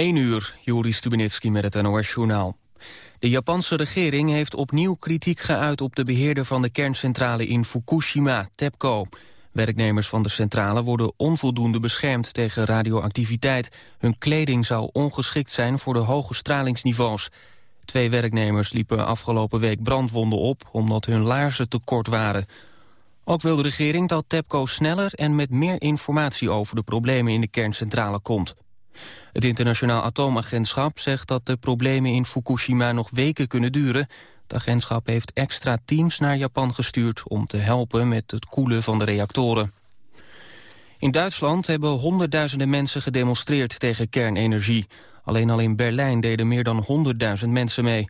1 uur, Juri Stubenitski met het NOS-journaal. De Japanse regering heeft opnieuw kritiek geuit op de beheerder van de kerncentrale in Fukushima, TEPCO. Werknemers van de centrale worden onvoldoende beschermd tegen radioactiviteit. Hun kleding zou ongeschikt zijn voor de hoge stralingsniveaus. Twee werknemers liepen afgelopen week brandwonden op omdat hun laarzen te kort waren. Ook wil de regering dat TEPCO sneller en met meer informatie over de problemen in de kerncentrale komt. Het internationaal atoomagentschap zegt dat de problemen in Fukushima nog weken kunnen duren. Het agentschap heeft extra teams naar Japan gestuurd om te helpen met het koelen van de reactoren. In Duitsland hebben honderdduizenden mensen gedemonstreerd tegen kernenergie. Alleen al in Berlijn deden meer dan 100.000 mensen mee.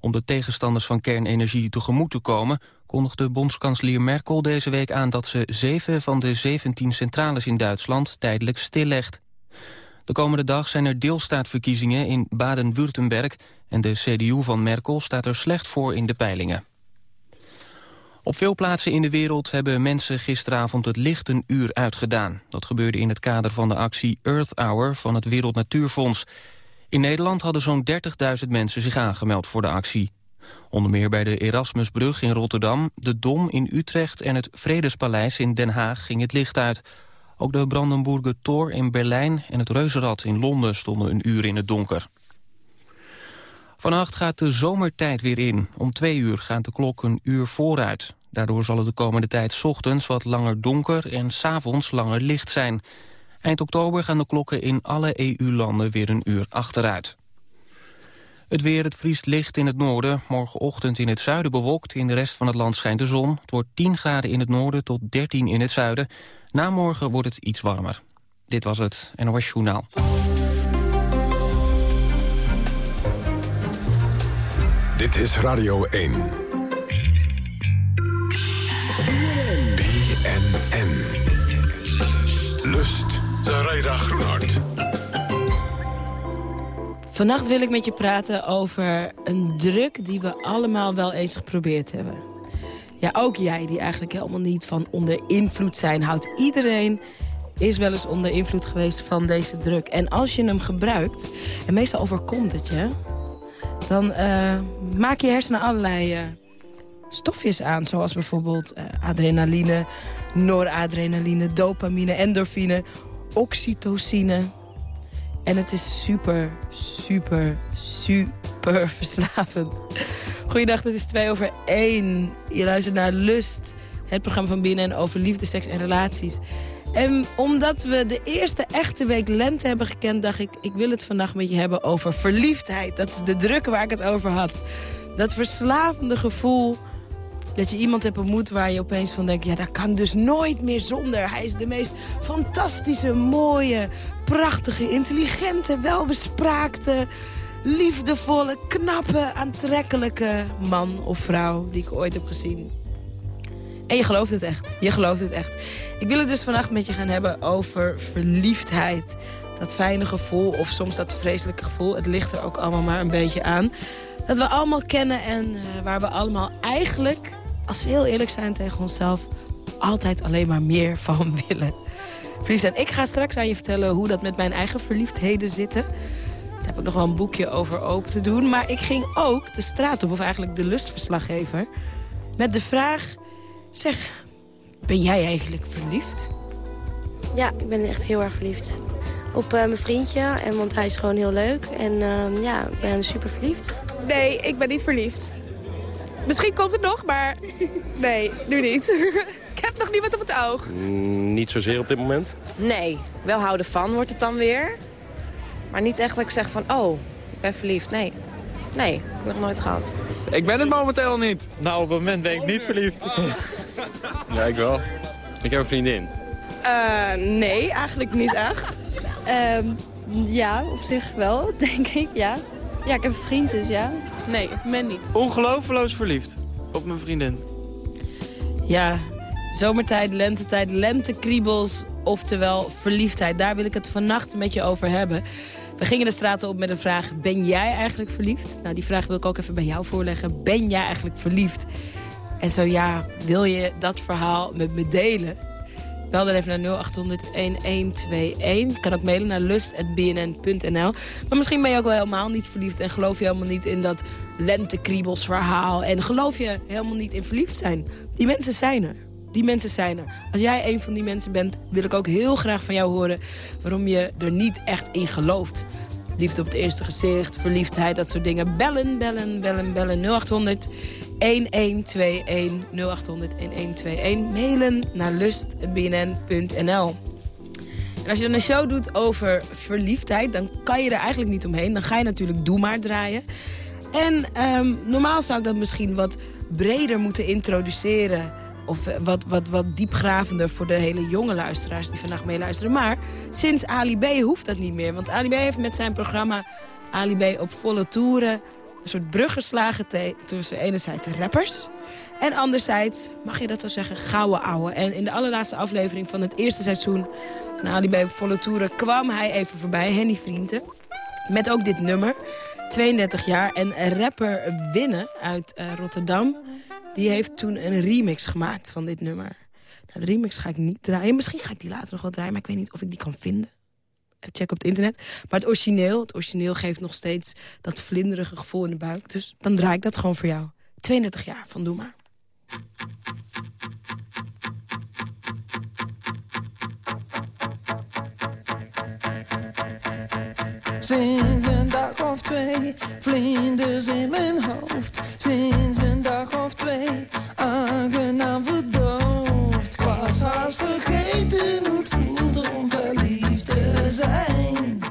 Om de tegenstanders van kernenergie tegemoet te komen... kondigde bondskanselier Merkel deze week aan dat ze zeven van de 17 centrales in Duitsland tijdelijk stillegt. De komende dag zijn er deelstaatverkiezingen in Baden-Württemberg... en de CDU van Merkel staat er slecht voor in de peilingen. Op veel plaatsen in de wereld hebben mensen gisteravond het licht een uur uitgedaan. Dat gebeurde in het kader van de actie Earth Hour van het Wereld Natuurfonds. In Nederland hadden zo'n 30.000 mensen zich aangemeld voor de actie. Onder meer bij de Erasmusbrug in Rotterdam, de Dom in Utrecht en het Vredespaleis in Den Haag ging het licht uit. Ook de Brandenburger Tor in Berlijn en het Reuzenrad in Londen stonden een uur in het donker. Vannacht gaat de zomertijd weer in. Om twee uur gaat de klok een uur vooruit. Daardoor zal het de komende tijd ochtends wat langer donker en s'avonds langer licht zijn. Eind oktober gaan de klokken in alle EU-landen weer een uur achteruit. Het weer, het vriest licht in het noorden. Morgenochtend in het zuiden bewolkt. In de rest van het land schijnt de zon. Het wordt 10 graden in het noorden tot 13 in het zuiden. Na morgen wordt het iets warmer. Dit was het NOS Journaal. Dit is Radio 1. BNN. Lust. Zaraida Groenhart. Vannacht wil ik met je praten over een druk die we allemaal wel eens geprobeerd hebben. Ja, ook jij die eigenlijk helemaal niet van onder invloed zijn houdt. Iedereen is wel eens onder invloed geweest van deze druk. En als je hem gebruikt, en meestal overkomt het je... dan uh, maak je hersenen allerlei uh, stofjes aan. Zoals bijvoorbeeld uh, adrenaline, noradrenaline, dopamine, endorfine, oxytocine... En het is super, super, super verslavend. Goeiedag, het is 2 over 1. Je luistert naar Lust, het programma van binnen over liefde, seks en relaties. En omdat we de eerste echte week lente hebben gekend... dacht ik, ik wil het vandaag met je hebben over verliefdheid. Dat is de druk waar ik het over had. Dat verslavende gevoel dat je iemand hebt ontmoet waar je opeens van denkt... ja, dat kan dus nooit meer zonder. Hij is de meest fantastische, mooie, prachtige, intelligente, welbespraakte... liefdevolle, knappe, aantrekkelijke man of vrouw die ik ooit heb gezien. En je gelooft het echt. Je gelooft het echt. Ik wil het dus vannacht met je gaan hebben over verliefdheid. Dat fijne gevoel, of soms dat vreselijke gevoel. Het ligt er ook allemaal maar een beetje aan. Dat we allemaal kennen en uh, waar we allemaal eigenlijk als we heel eerlijk zijn tegen onszelf... altijd alleen maar meer van willen. Verliefd en ik ga straks aan je vertellen hoe dat met mijn eigen verliefdheden zitten. Daar heb ik nog wel een boekje over open te doen. Maar ik ging ook de straat op, of eigenlijk de lustverslaggever... met de vraag, zeg, ben jij eigenlijk verliefd? Ja, ik ben echt heel erg verliefd. Op uh, mijn vriendje, en, want hij is gewoon heel leuk. En uh, ja, ik ben super verliefd. Nee, ik ben niet verliefd. Misschien komt het nog, maar nee, nu niet. ik heb nog niemand op het oog. Mm, niet zozeer op dit moment? Nee, wel houden van wordt het dan weer. Maar niet echt dat ik zeg van, oh, ik ben verliefd. Nee, nee, ik heb nog nooit gehad. Ik ben het momenteel niet. Nou, op het moment ben ik niet verliefd. ja, ik wel. Ik heb een vriendin. Uh, nee, eigenlijk niet echt. um, ja, op zich wel, denk ik, ja. Ja, ik heb een vriend dus, ja. Nee, op men niet. Ongelooflijk verliefd op mijn vriendin. Ja, zomertijd, lentetijd, lentekriebels, oftewel verliefdheid. Daar wil ik het vannacht met je over hebben. We gingen de straten op met een vraag, ben jij eigenlijk verliefd? Nou, die vraag wil ik ook even bij jou voorleggen. Ben jij eigenlijk verliefd? En zo ja, wil je dat verhaal met me delen? Bel dan even naar 0800-1121. Kan ook mailen naar lust.bnn.nl. Maar misschien ben je ook wel helemaal niet verliefd... en geloof je helemaal niet in dat lentekriebelsverhaal... en geloof je helemaal niet in verliefd zijn. Die mensen zijn er. Die mensen zijn er. Als jij een van die mensen bent, wil ik ook heel graag van jou horen... waarom je er niet echt in gelooft. Liefde op het eerste gezicht, verliefdheid, dat soort dingen. Bellen, bellen, bellen, bellen. 0800 1121 0800 1121. Mailen naar lustbnn.nl. En als je dan een show doet over verliefdheid, dan kan je er eigenlijk niet omheen. Dan ga je natuurlijk Doe Maar draaien. En um, normaal zou ik dat misschien wat breder moeten introduceren of eh, wat, wat, wat diepgravender voor de hele jonge luisteraars die vandaag meeluisteren. Maar sinds Ali B hoeft dat niet meer. Want Ali B heeft met zijn programma Ali B op volle toeren... een soort brug geslagen tussen enerzijds rappers... en anderzijds, mag je dat zo zeggen, gouden ouwe. En in de allerlaatste aflevering van het eerste seizoen van Ali B op volle toeren... kwam hij even voorbij, Henny Vrienden, met ook dit nummer... 32 jaar en rapper Winnen uit uh, Rotterdam die heeft toen een remix gemaakt van dit nummer. Nou, de remix ga ik niet draaien. Misschien ga ik die later nog wel draaien, maar ik weet niet of ik die kan vinden. Check op het internet. Maar het origineel, het origineel geeft nog steeds dat vlinderige gevoel in de buik. Dus dan draai ik dat gewoon voor jou. 32 jaar van Doe Maar. Sinds een dag of twee, vlinders in mijn hoofd. Sinds een dag of twee, aangenaam verdoofd. Ik was vergeten hoe het voelt om verliefd zu.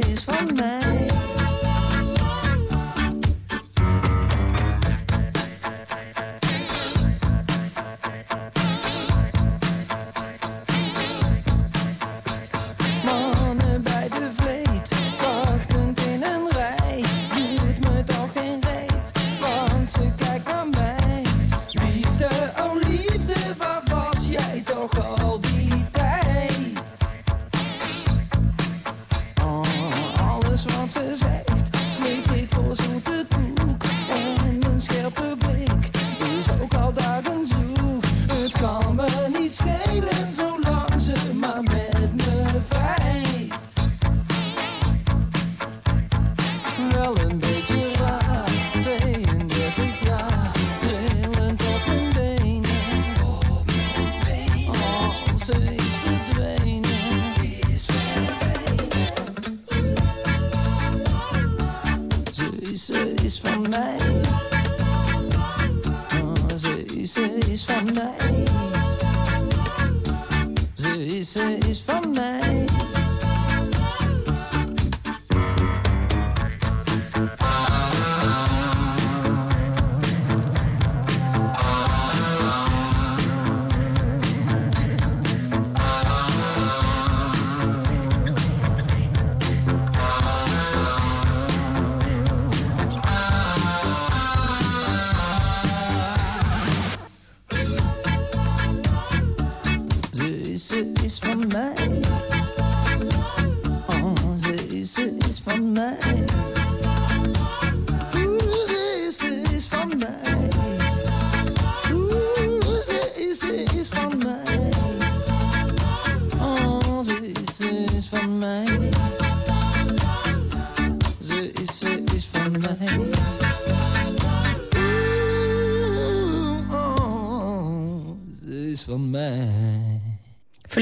Te zijn.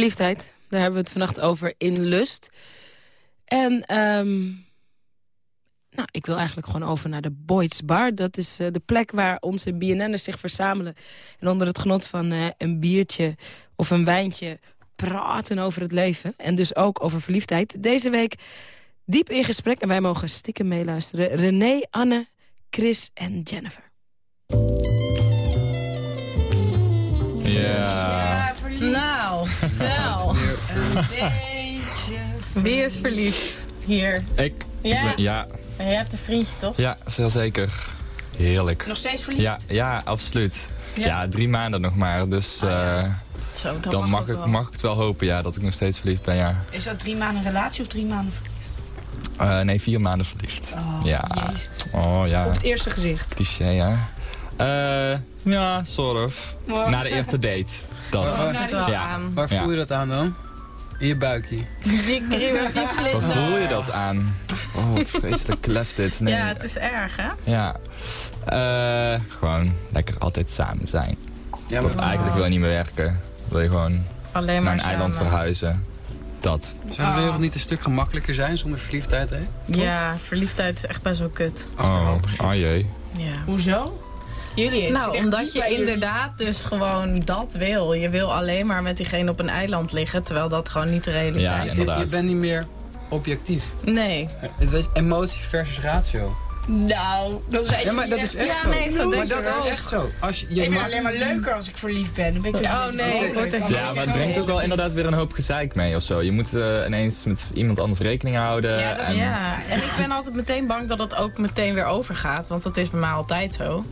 Verliefdheid, daar hebben we het vannacht over in Lust. En um, nou, ik wil eigenlijk gewoon over naar de Boyd's Bar. Dat is uh, de plek waar onze BNN'ers zich verzamelen. En onder het genot van uh, een biertje of een wijntje praten over het leven. En dus ook over verliefdheid. Deze week diep in gesprek. En wij mogen stiekem meeluisteren. René, Anne, Chris en Jennifer. Ja. Wel. Een beetje. Wie is verliefd hier? Ik. Ja. ben- ja. En je hebt een vriendje, toch? Ja, zeer zeker. Heerlijk. Nog steeds verliefd? Ja, ja absoluut. Ja. Ja. drie maanden nog maar. Dus eh, Zo, dan mag ik, mag ik het wel hopen ja, dat ik nog steeds verliefd ben. Ja. Is dat drie maanden relatie of drie maanden verliefd? Eh, nee, vier maanden verliefd. Oh, ja. jezus. Oh ja. Op het eerste gezicht. Cliché, ja. Eh, ja, sort of. Na de eerste date. Dat. Oh, zit er wel ja. aan. Waar voel Ja. je dat aan dan? In je buikje. Die. Waar voel je dat aan? Oh, wat vreselijk kleft dit. Nee. Ja, het is erg, hè? Ja. Eh, gewoon lekker altijd samen zijn. Ja, eigenlijk wil je niet meer werken. Wil je gewoon Alleen naar maar een eiland verhuizen. Dat. Zou de wereld niet een stuk gemakkelijker zijn zonder verliefdheid, hè? Ja, verliefdheid is echt best wel kut. Oh, oh jee. Ja. Hoezo? Jullie, het Nou, zit echt omdat je jullie. inderdaad dus gewoon dat wil. Je wil alleen maar met diegene op een eiland liggen, terwijl dat gewoon niet de realiteit je, is. je bent niet meer objectief. Nee. Het weet, emotie versus ratio. Nou, dat is Ja, maar dat is echt Ja, zo. nee, zo maar dat is echt zo. Als je, je ik ben mag- alleen maar leuker als ik verliefd ben. Dan ben ik zo Oh, nee, ik word er Ja, maar het brengt ook wel inderdaad weer een hoop gezeik mee of zo. Je moet eh, ineens met iemand anders rekening houden. Ja, dat- en, ja, en ik ben altijd meteen bang dat het ook meteen weer overgaat. Want dat is bij mij altijd zo.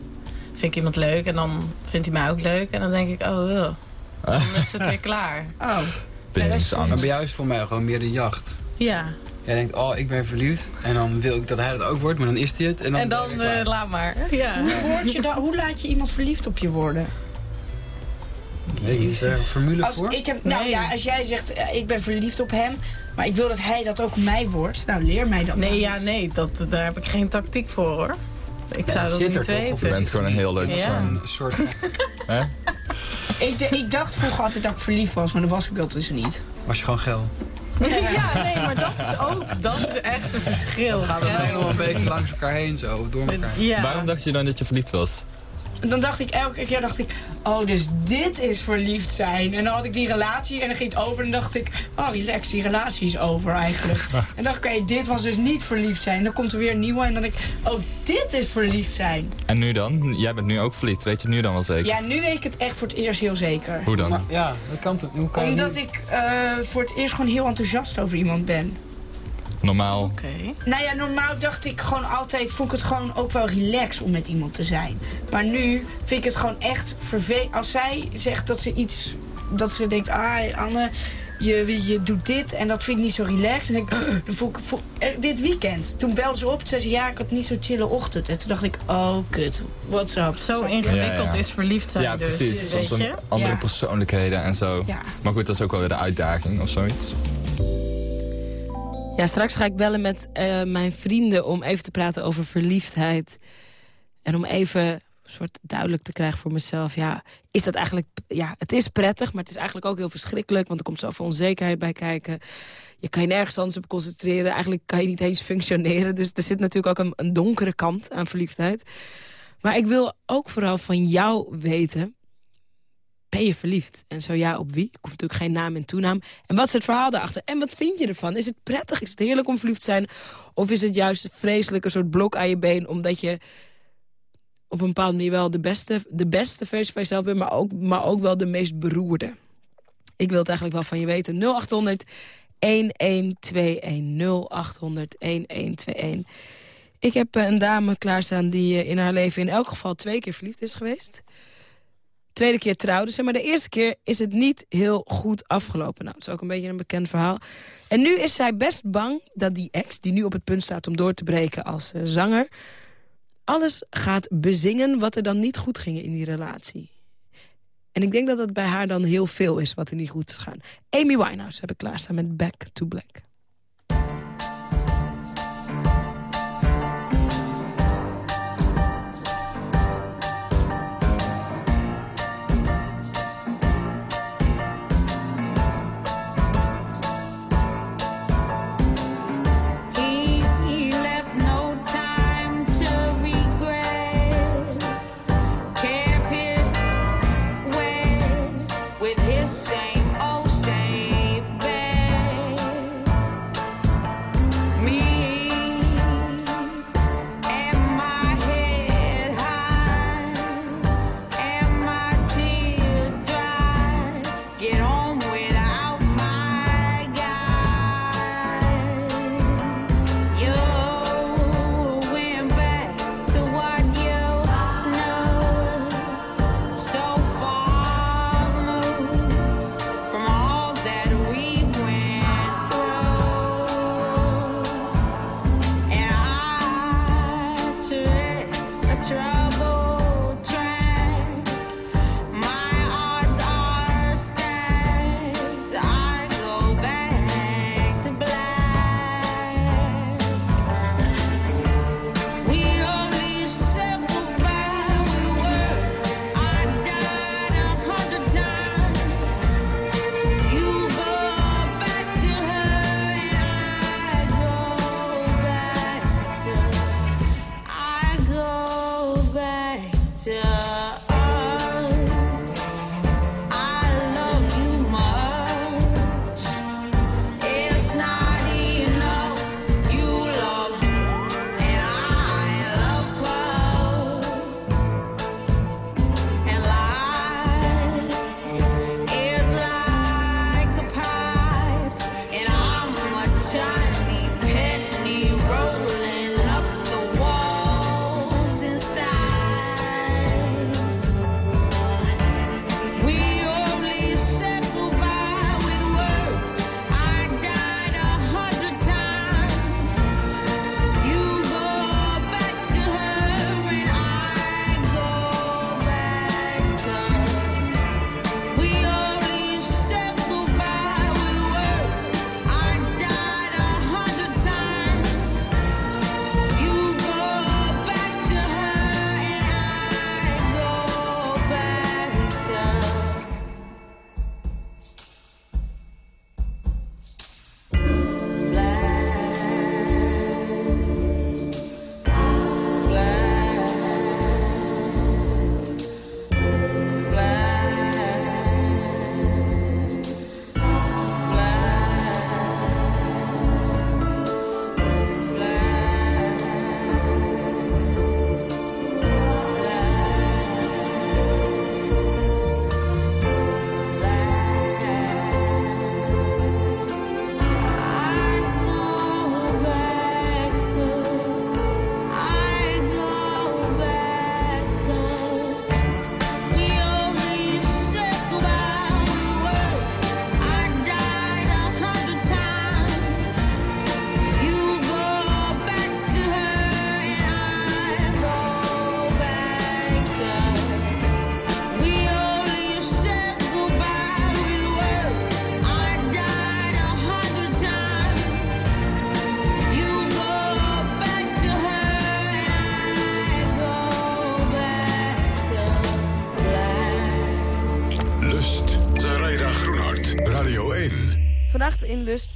Vind ik iemand leuk en dan vindt hij mij ook leuk. En dan denk ik, oh, ugh. dan is het weer klaar. Oh. Bindingsangst. Maar bij jou is voor mij gewoon meer de jacht. Ja, Jij denkt, oh, ik ben verliefd. En dan wil ik dat hij dat ook wordt, maar dan is hij het. En dan, en dan eh, laat maar. Ja. Hoe, word je dan, hoe laat je iemand verliefd op je worden? Je, is er een formule Als, voor? ik heb, nou Nee. ja, als jij zegt, eh, ik ben verliefd op hem, maar ik wil dat hij dat ook op mij wordt. Nou, leer mij dat. Nee, dan. ja, nee, dat, daar heb ik geen tactiek voor hoor. Ik Ja, zou dat niet er weten. Je bent gewoon een heel leuk Ja. persoon. Een soort... Hè? Ik, ik dacht vroeger altijd dat ik verliefd was, maar dat was ik dat dus niet. Was je gewoon geil. Ja, nee, maar dat is ook, dat is echt een verschil. Gaan we Ja. alleen nog een beetje langs elkaar heen zo, of door elkaar. Ja. Waarom dacht je dan dat je verliefd was? En dan dacht ik elke keer, dacht ik, oh, dus dit is verliefd zijn. En dan had ik die relatie en dan ging het over en dan dacht ik, oh, relax, die relatie is over eigenlijk. en dacht ik, oké, dit was dus niet verliefd zijn. Dan komt er weer een nieuwe en dan denk ik, oh, dit is verliefd zijn. En nu dan? Jij bent nu ook verliefd, weet je het nu dan wel zeker? Ja, nu weet ik het echt voor het eerst heel zeker. Hoe dan? Maar ja, dat kan toch. Hoe kan je Omdat ik eh, voor het eerst gewoon heel enthousiast over iemand ben. Normaal. Oké. Nou ja, normaal dacht ik gewoon altijd, vond ik het gewoon ook wel relax om met iemand te zijn. Maar nu vind ik het gewoon echt vervelend. Als zij zegt dat ze iets, dat ze denkt, ah Anne, je, je doet dit en dat vind ik niet zo relaxed. En ik, dan voel ik, voel- eh, dit weekend, toen belde ze op, toen zei ze, ja, ik had niet zo'n chille ochtend. En toen dacht ik, oh kut, what's up? Zo ingewikkeld Ja, ja. is verliefd zijn Ja, dus. precies. Weet je? andere Ja. persoonlijkheden en zo. Ja. Maar goed, dat is ook wel weer de uitdaging of zoiets. Straks ga ik bellen met eh, mijn vrienden om even te praten over verliefdheid. En om even soort duidelijk te krijgen voor mezelf. Ja, is dat eigenlijk... Ja, het is prettig, maar het is eigenlijk ook heel verschrikkelijk. Want er komt zoveel onzekerheid bij kijken. Je kan je nergens anders op concentreren. Eigenlijk kan je niet eens functioneren. Dus er zit natuurlijk ook een, een donkere kant aan verliefdheid. Maar ik wil ook vooral van jou weten... Ben je verliefd? En zo ja, op wie? Ik hoef natuurlijk geen naam en toenaam. En wat is het verhaal daarachter? En wat vind je ervan? Is het prettig? Is het heerlijk om verliefd te zijn? Of is het juist een soort blok aan je been... omdat je op een bepaalde manier wel de beste, de beste versie van jezelf bent... Maar ook, maar ook wel de meest beroerde? Ik wil het eigenlijk wel van je weten. 0800 1121 0800 1121. Ik heb een dame klaarstaan die eh, in haar leven in elk geval twee keer verliefd is geweest tweede keer trouwden ze. Maar de eerste keer is het niet heel goed afgelopen. Nou, dat is ook een beetje een bekend verhaal. En nu is zij best bang dat die ex, die nu op het punt staat om door te breken als eh, zanger... alles gaat bezingen wat er dan niet goed ging in die relatie. En ik denk dat dat bij haar dan heel veel is wat er niet goed is gegaan. Amy Winehouse heb ik klaarstaan met Back to Black.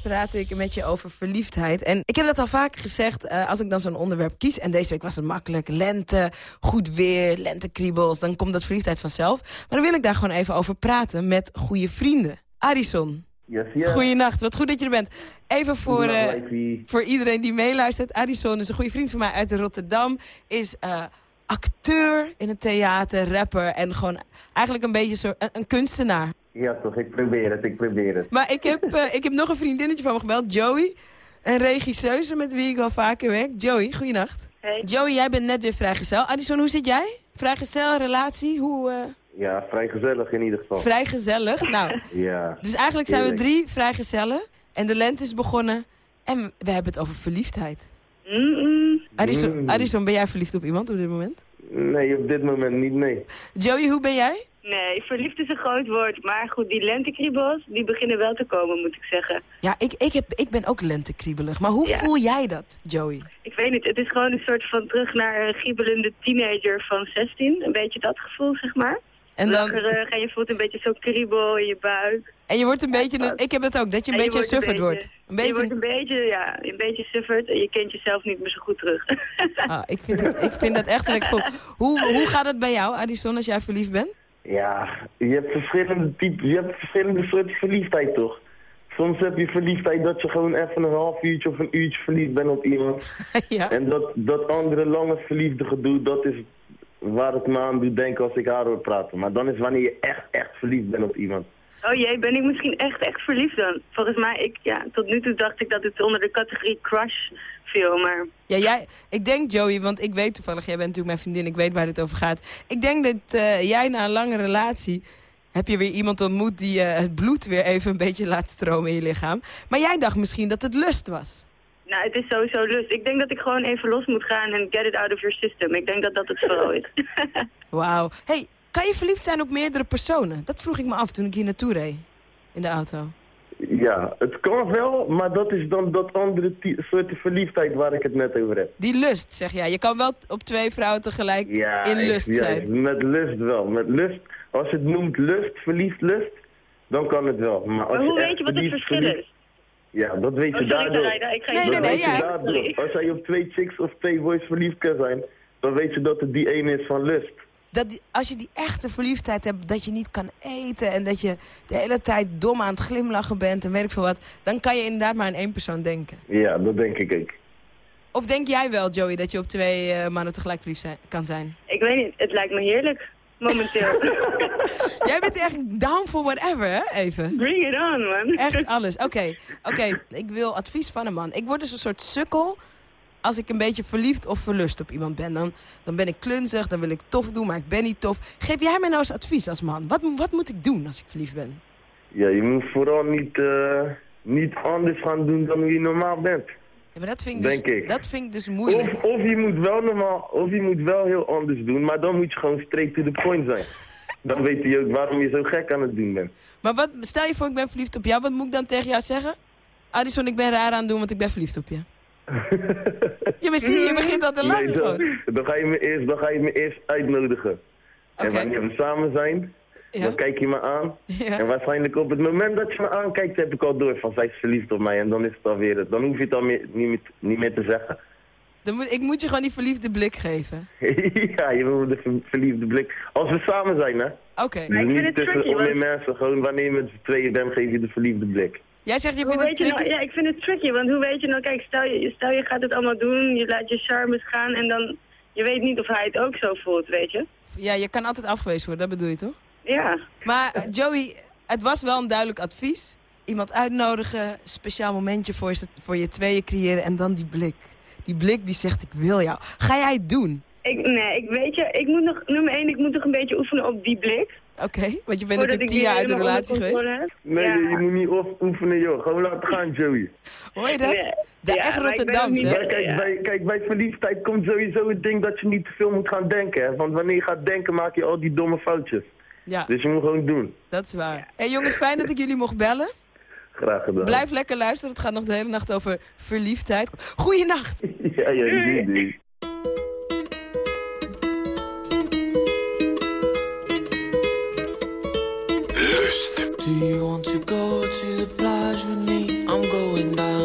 Praat ik met je over verliefdheid. En ik heb dat al vaker gezegd, eh, als ik dan zo'n onderwerp kies... en deze week was het makkelijk, lente, goed weer, lentekriebels... dan komt dat verliefdheid vanzelf. Maar dan wil ik daar gewoon even over praten met goede vrienden. Addison, Yes, wat goed dat je er bent. Even voor, eh, voor iedereen die meeluistert. Addison is een goede vriend van mij uit Rotterdam. Is eh, acteur in het theater, rapper en gewoon eigenlijk een beetje zo, een, een kunstenaar. Ja toch, ik probeer het, ik probeer het. Maar ik heb, eh, ik heb nog een vriendinnetje van me gebeld, Joey. Een regisseuse met wie ik al vaker werk. Joey, goeienacht. Hey. Joey, jij bent net weer vrijgezel. Addison, hoe zit jij? Vrijgezel, relatie, hoe... eh Ja, vrij gezellig in ieder geval. vrijgezellig? Nou, Ja. dus eigenlijk zijn we drie vrijgezellen. En de lente is begonnen. En we hebben het over verliefdheid. Addison, Mm. Addison, ben jij verliefd op iemand op dit moment? Nee, op dit moment niet, nee. Joey, hoe ben jij? Nee, verliefd is een groot woord. Maar goed, die lentekriebels, die beginnen wel te komen, moet ik zeggen. Ja, ik, ik, heb, ik ben ook lentekriebelig. Maar hoe Ja. voel jij dat, Joey? Ik weet niet, het is gewoon een soort van terug naar een giebelende teenager van 16. Een beetje dat gevoel, zeg maar. En dan- en je voelt een beetje zo'n kriebel in je buik. En je wordt een beetje... een- ik heb het ook, dat je een En beetje wordt sufferd wordt. Een Je beetje... wordt een beetje, ja, een beetje sufferd en je kent jezelf niet meer zo goed terug. Ah, ik, vind het, ik vind dat echt. Hoe, hoe gaat het bij jou, Addison, als jij verliefd bent? Ja, je hebt verschillende typen, je hebt verschillende soorten verliefdheid toch? Soms heb je verliefdheid dat je gewoon even een half uurtje of een uurtje verliefd bent op iemand. ja. En dat, dat andere lange verliefde gedoe, dat is waar het me aan doet denken als ik haar hoor praten. Maar dan is wanneer je echt, echt verliefd bent op iemand. Oh jee, ben ik misschien echt, echt verliefd dan? Volgens mij, ik, ja, tot nu toe dacht ik dat het onder de categorie crush viel, maar... Ja, jij, ik denk, Joey, want ik weet toevallig, jij bent natuurlijk mijn vriendin, ik weet waar dit over gaat. Ik denk dat eh, jij na een lange relatie, heb je weer iemand ontmoet die eh, het bloed weer even een beetje laat stromen in je lichaam. Maar jij dacht misschien dat het lust was. Nou, het is sowieso lust. Ik denk dat ik gewoon even los moet gaan en get it out of your system. Ik denk dat dat het vooral is. Wauw. hey, kan je verliefd zijn op meerdere personen? Dat vroeg ik me af toen ik hier naartoe reed. In de auto. Ja, het kan wel, maar dat is dan dat andere soort verliefdheid waar ik het net over heb. Die lust, zeg jij. Je kan wel op twee vrouwen tegelijk Ja, in lust ja, zijn. met lust wel. Met lust, als je het noemt lust, verliefd lust, dan kan het wel. Maar, als Maar hoe weet je wat het verliefd- verschil verliefd- is? Ja, dat weet Oh, je sorry, daardoor. Ik ga je Nee, nee, nee, ja. Als jij op twee chicks of twee boys verliefd kan zijn, dan weet je dat het die ene is van lust. Dat die- als je die echte verliefdheid hebt, dat je niet kan eten... en dat je de hele tijd dom aan het glimlachen bent en weet ik veel wat... dan kan je inderdaad maar aan één persoon denken. Ja, dat denk ik ook. Of denk jij wel, Joey, dat je op twee eh, mannen tegelijk verliefd zijn, kan zijn? Ik weet niet, het lijkt me heerlijk. Momenteel. Jij bent echt down for whatever, hè? Even. Bring it on, man. Echt alles. Oké, oké. ik wil advies van een man. Ik word dus een soort sukkel als ik een beetje verliefd of verlust op iemand ben. Dan, dan ben ik klunzig, dan wil ik tof doen, maar ik ben niet tof. Geef jij mij nou eens advies als man? Wat, wat moet ik doen als ik verliefd ben? Ja, je moet vooral niet, eh, niet anders gaan doen dan hoe je normaal bent. Ja, maar dat vind ik dus, Denk ik. Dat vind ik dus moeilijk. Of, of je moet wel normaal, of je moet wel heel anders doen, maar dan moet je gewoon straight to the point zijn. Dan weet je ook waarom je zo gek aan het doen bent. Maar wat, stel je voor, ik ben verliefd op jou. Wat moet ik dan tegen jou zeggen? Addison, ik ben raar aan het doen, want ik ben verliefd op je. ja, maar zie je, begint al te lachen Nee, gewoon. dan, dan, ga je me eerst, dan ga je me eerst uitnodigen. En wanneer we samen zijn, Ja. dan kijk je me aan. Ja. En waarschijnlijk op het moment dat je me aankijkt, heb ik al door van zij is verliefd op mij. En dan is het alweer, het. dan hoef je het al meer, niet, meer, niet meer te zeggen. Dan moet, ik moet je gewoon die verliefde blik geven. ja, je wil de ver- verliefde blik. Als we samen zijn, hè? Oké. Dus ik vind niet het tussen tricky, want- mensen. Gewoon wanneer je met z'n tweeën bent, geef je de verliefde blik. Jij zegt, je vindt het nou, ja, ik vind het tricky, want hoe weet je nou, kijk, stel je, stel je gaat het allemaal doen, je laat je charmes gaan en dan, je weet niet of hij het ook zo voelt, weet je? Ja, je kan altijd afgewezen worden, dat bedoel je toch? Ja. Maar Joey, het was wel een duidelijk advies. Iemand uitnodigen, speciaal momentje voor je, voor je tweeën creëren en dan die blik. Die blik die zegt, ik wil jou. Ga jij het doen? Ik, nee, ik weet je, ik moet nog, nummer één, ik moet nog een beetje oefenen op die blik. Oké, want je bent Voordat natuurlijk tien jaar uit de relatie geweest. Nee, Ja. je, je moet niet of- oefenen, joh. Gewoon laten gaan, Joey. Hoor je dat? Nee. De Ja, echt maar ik ben ook Rotterdams, niet- hè? Maar kijk, bij, kijk, bij verliefdheid komt sowieso het ding dat je niet te veel moet gaan denken. Hè? Want wanneer je gaat denken, maak je al die domme foutjes. Ja, Dus je moet gewoon doen. dat is waar. Hé jongens, fijn dat ik jullie mocht bellen. Graag gedaan. Blijf lekker luisteren, het gaat nog de hele nacht over verliefdheid. Goeienacht! Ja, ja, doei, doei. Do you want to go to the plage with me? I'm going down.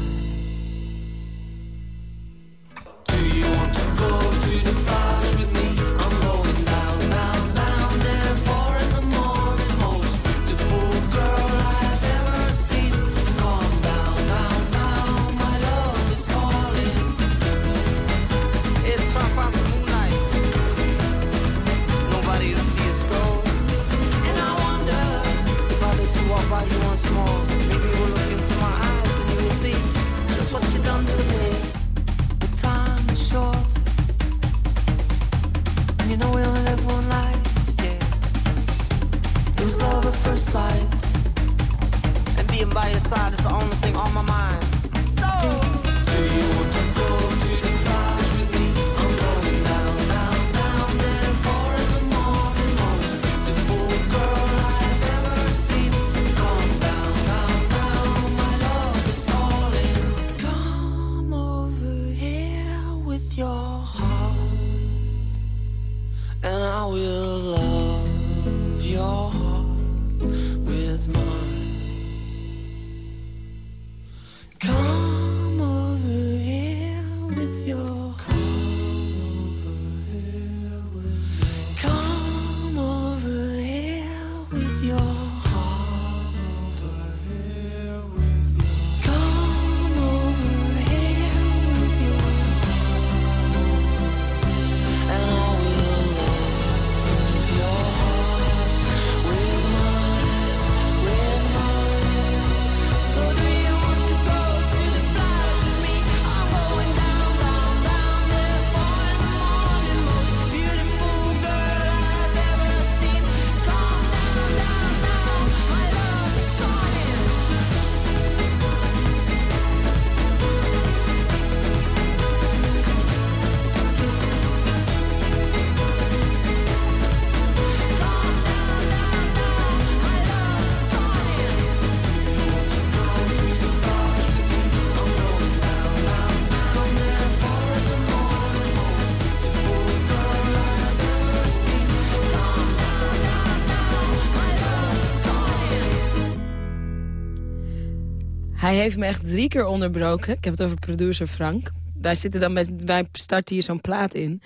Heeft me echt drie keer onderbroken. Ik heb het over producer Frank. Wij, zitten dan met, wij starten hier zo'n plaat in.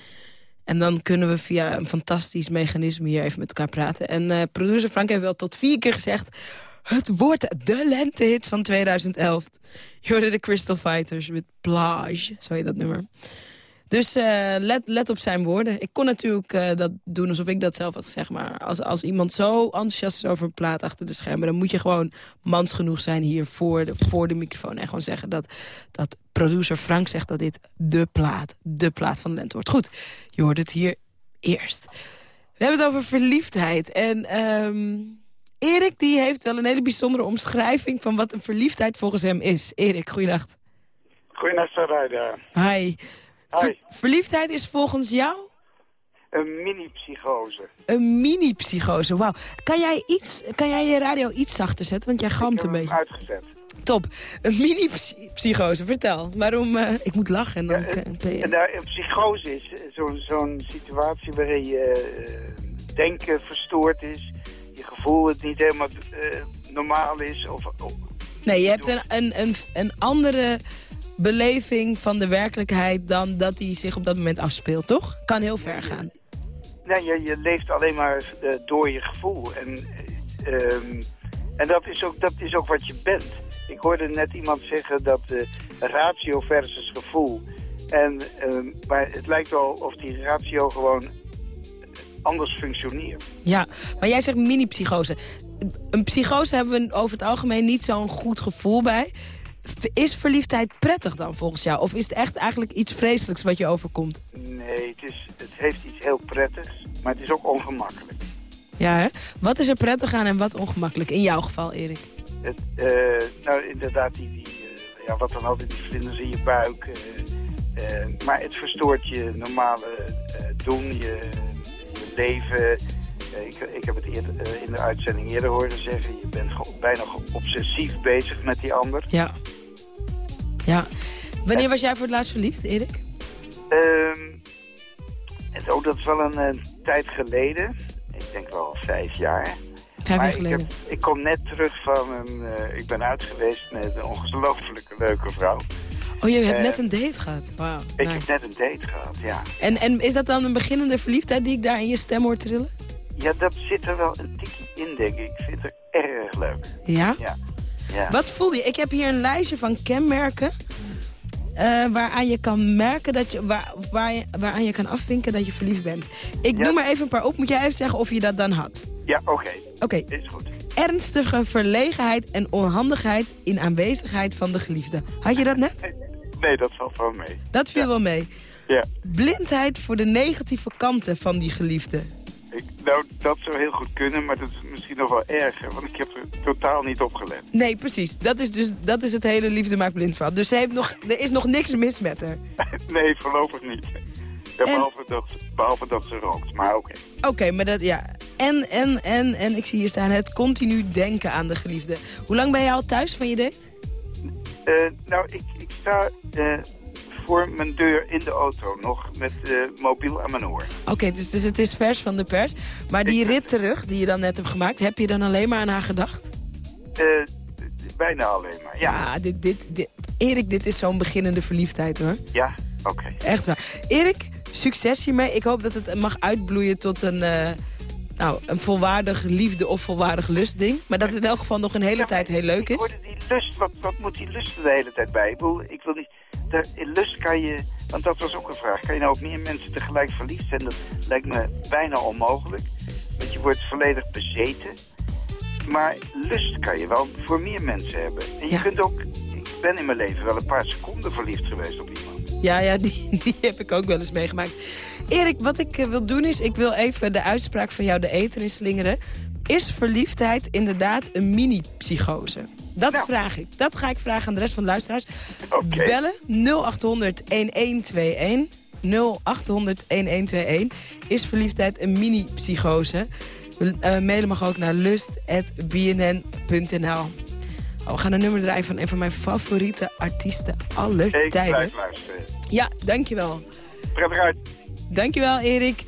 En dan kunnen we via een fantastisch mechanisme hier even met elkaar praten. En eh, producer Frank heeft wel tot vier keer gezegd... Het wordt de lentehit van 2011. Je hoorde de Crystal Fighters met Plage, zo heet dat nummer. Dus eh, let, let op zijn woorden. Ik kon natuurlijk eh, dat doen alsof ik dat zelf had gezegd. Maar als, als iemand zo enthousiast is over een plaat achter de schermen... dan moet je gewoon mans genoeg zijn hier voor de, voor de microfoon. En gewoon zeggen dat, dat producer Frank zegt dat dit de plaat, de plaat van de lente wordt. Goed, je hoort het hier eerst. We hebben het over verliefdheid. En ehm, Erik die heeft wel een hele bijzondere omschrijving... van wat een verliefdheid volgens hem is. Erik, goeienacht. Goeienacht, Sarayda. Hi. Ver- verliefdheid is volgens jou Een mini-psychose. een mini-psychose. Wauw. Kan jij, iets, kan jij je radio iets zachter zetten? Want jij gamt een beetje. Uitgezet. Top. Een mini-psychose. Vertel. Waarom? eh, ik moet lachen. En dan ben je- En daar, een psychose is eh, zo'n situatie waarin je eh, denken verstoord is, je gevoel het niet helemaal eh, normaal is. Of, of- Nee, je hebt een, een, een, een andere beleving van de werkelijkheid... dan dat die zich op dat moment afspeelt, toch? Kan heel ver gaan. nee, je, je leeft alleen maar eh, door je gevoel. En eh, ehm, en dat is, ook, dat is ook wat je bent. Ik hoorde net iemand zeggen dat eh, ratio versus gevoel. En, ehm, maar het lijkt wel of die ratio gewoon anders functioneert. Ja, maar jij zegt mini-psychose. Een psychose hebben we over het algemeen niet zo'n goed gevoel bij. Is verliefdheid prettig dan volgens jou? Of is het echt eigenlijk iets vreselijks wat je overkomt? Nee, het, is, het heeft iets heel prettigs, maar het is ook ongemakkelijk. Ja, hè? Wat is er prettig aan en wat ongemakkelijk? In jouw geval, Erik. Het, eh, nou, inderdaad, die, die, eh, ja, wat dan altijd, die vlinders in je buik. eh, maar het verstoort je normale doen, je, je leven. Ik, ik heb het eerder, in de uitzending eerder horen zeggen. Je bent bijna obsessief bezig met die ander. Ja. Ja. Wanneer was jij voor het laatst verliefd, Erik? Ehm, en ook dat is wel een, eh, tijd geleden. Ik denk wel vijf jaar. Vijf jaar geleden. Ik, heb- ik kom net terug van een... eh, ik ben uit geweest met een ongelooflijke leuke vrouw. Oh, je hebt Eh, net een date gehad. Wauw, Ik nice. heb net een date gehad, ja. En, en is dat dan een beginnende verliefdheid die ik daar in je stem hoor trillen? Ja, dat zit er wel een tikje in, denk ik. Ik vind het erg leuk. Ja? Ja. Ja. Wat voel je? Ik heb hier een lijstje van kenmerken... eh, waaraan je kan merken dat je, waar, waar je, waaraan je kan afvinken dat je verliefd bent. Ik noem er even een paar op. Moet jij even zeggen of je dat dan had? Ja, oké. Oké. Is goed. Ernstige verlegenheid en onhandigheid in aanwezigheid van de geliefde. Had je dat net? Nee, dat valt wel mee. Dat viel wel mee. Ja. Blindheid voor de negatieve kanten van die geliefde. Nou, dat zou heel goed kunnen, maar dat is misschien nog wel erger. Want ik heb er totaal niet op gelet. Nee, precies. Dat is dus dat is het hele liefde maakt blind verhaal. Dus ze heeft nog, er is nog niks mis met haar. nee, voorlopig niet. Ja, behalve, dat, behalve dat ze rookt, maar oké. Oké, maar dat, ja. En, en, en, en, ik zie hier staan, het continu denken aan de geliefde. Hoe lang ben je al thuis van je date? Eh, nou, ik, ik sta eh, voor mijn deur in de auto nog met mobiel aan mijn oor. Oké, dus, dus het is vers van de pers. Maar die rit terug, die je dan net hebt gemaakt, heb je dan alleen maar aan haar gedacht? Eh, bijna alleen maar, ja. Ja, dit, dit, dit, Erik, dit is zo'n beginnende verliefdheid hoor. Ja, oké. Echt waar. Erik, succes hiermee. Ik hoop dat het mag uitbloeien tot een, eh, nou, een volwaardig liefde of volwaardig lustding. Maar dat het in elk geval nog een hele tijd heel leuk is. die lust, wat, wat moet die lust er de hele tijd bij? Ik, bedoel, ik wil niet... In lust kan je... Want dat was ook een vraag. Kan je nou op meer mensen tegelijk verliefd zijn? Dat lijkt me bijna onmogelijk. Want je wordt volledig bezeten. Maar lust kan je wel voor meer mensen hebben. En je kunt ook... Ik ben in mijn leven wel een paar seconden verliefd geweest op iemand. Ja, ja, die, die heb ik ook wel eens meegemaakt. Erik, wat ik eh, wil doen is, ik wil even de uitspraak van jou de eter in slingeren. Is verliefdheid inderdaad een mini-psychose? Dat vraag ik. Dat ga ik vragen aan de rest van de luisteraars. Bellen 0800-1121. 0800-1121. Is verliefdheid een mini-psychose? Eh, mailen mag ook naar lust.bnn.nl. Oh, we gaan een nummer draaien van een van mijn favoriete artiesten aller Ik tijden. Ja, dankjewel. Prettig uit. Dankjewel, Erik.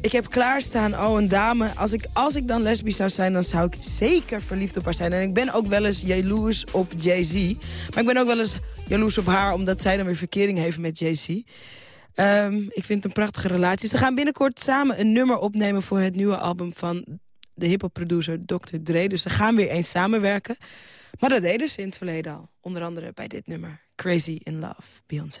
Ik heb klaarstaan, oh, een dame. Als ik, als ik dan lesbisch zou zijn, dan zou ik zeker verliefd op haar zijn. En ik ben ook wel eens jaloers op Jay-Z. Maar ik ben ook wel eens jaloers op haar, omdat zij dan weer verkering heeft met Jay-Z. Ehm, ik vind het een prachtige relatie. Ze gaan binnenkort samen een nummer opnemen voor het nieuwe album van de hiphop producer Dr. Dre. Dus ze gaan weer eens samenwerken. Maar dat deden ze in het verleden al. Onder andere bij dit nummer. Crazy in Love, Beyoncé.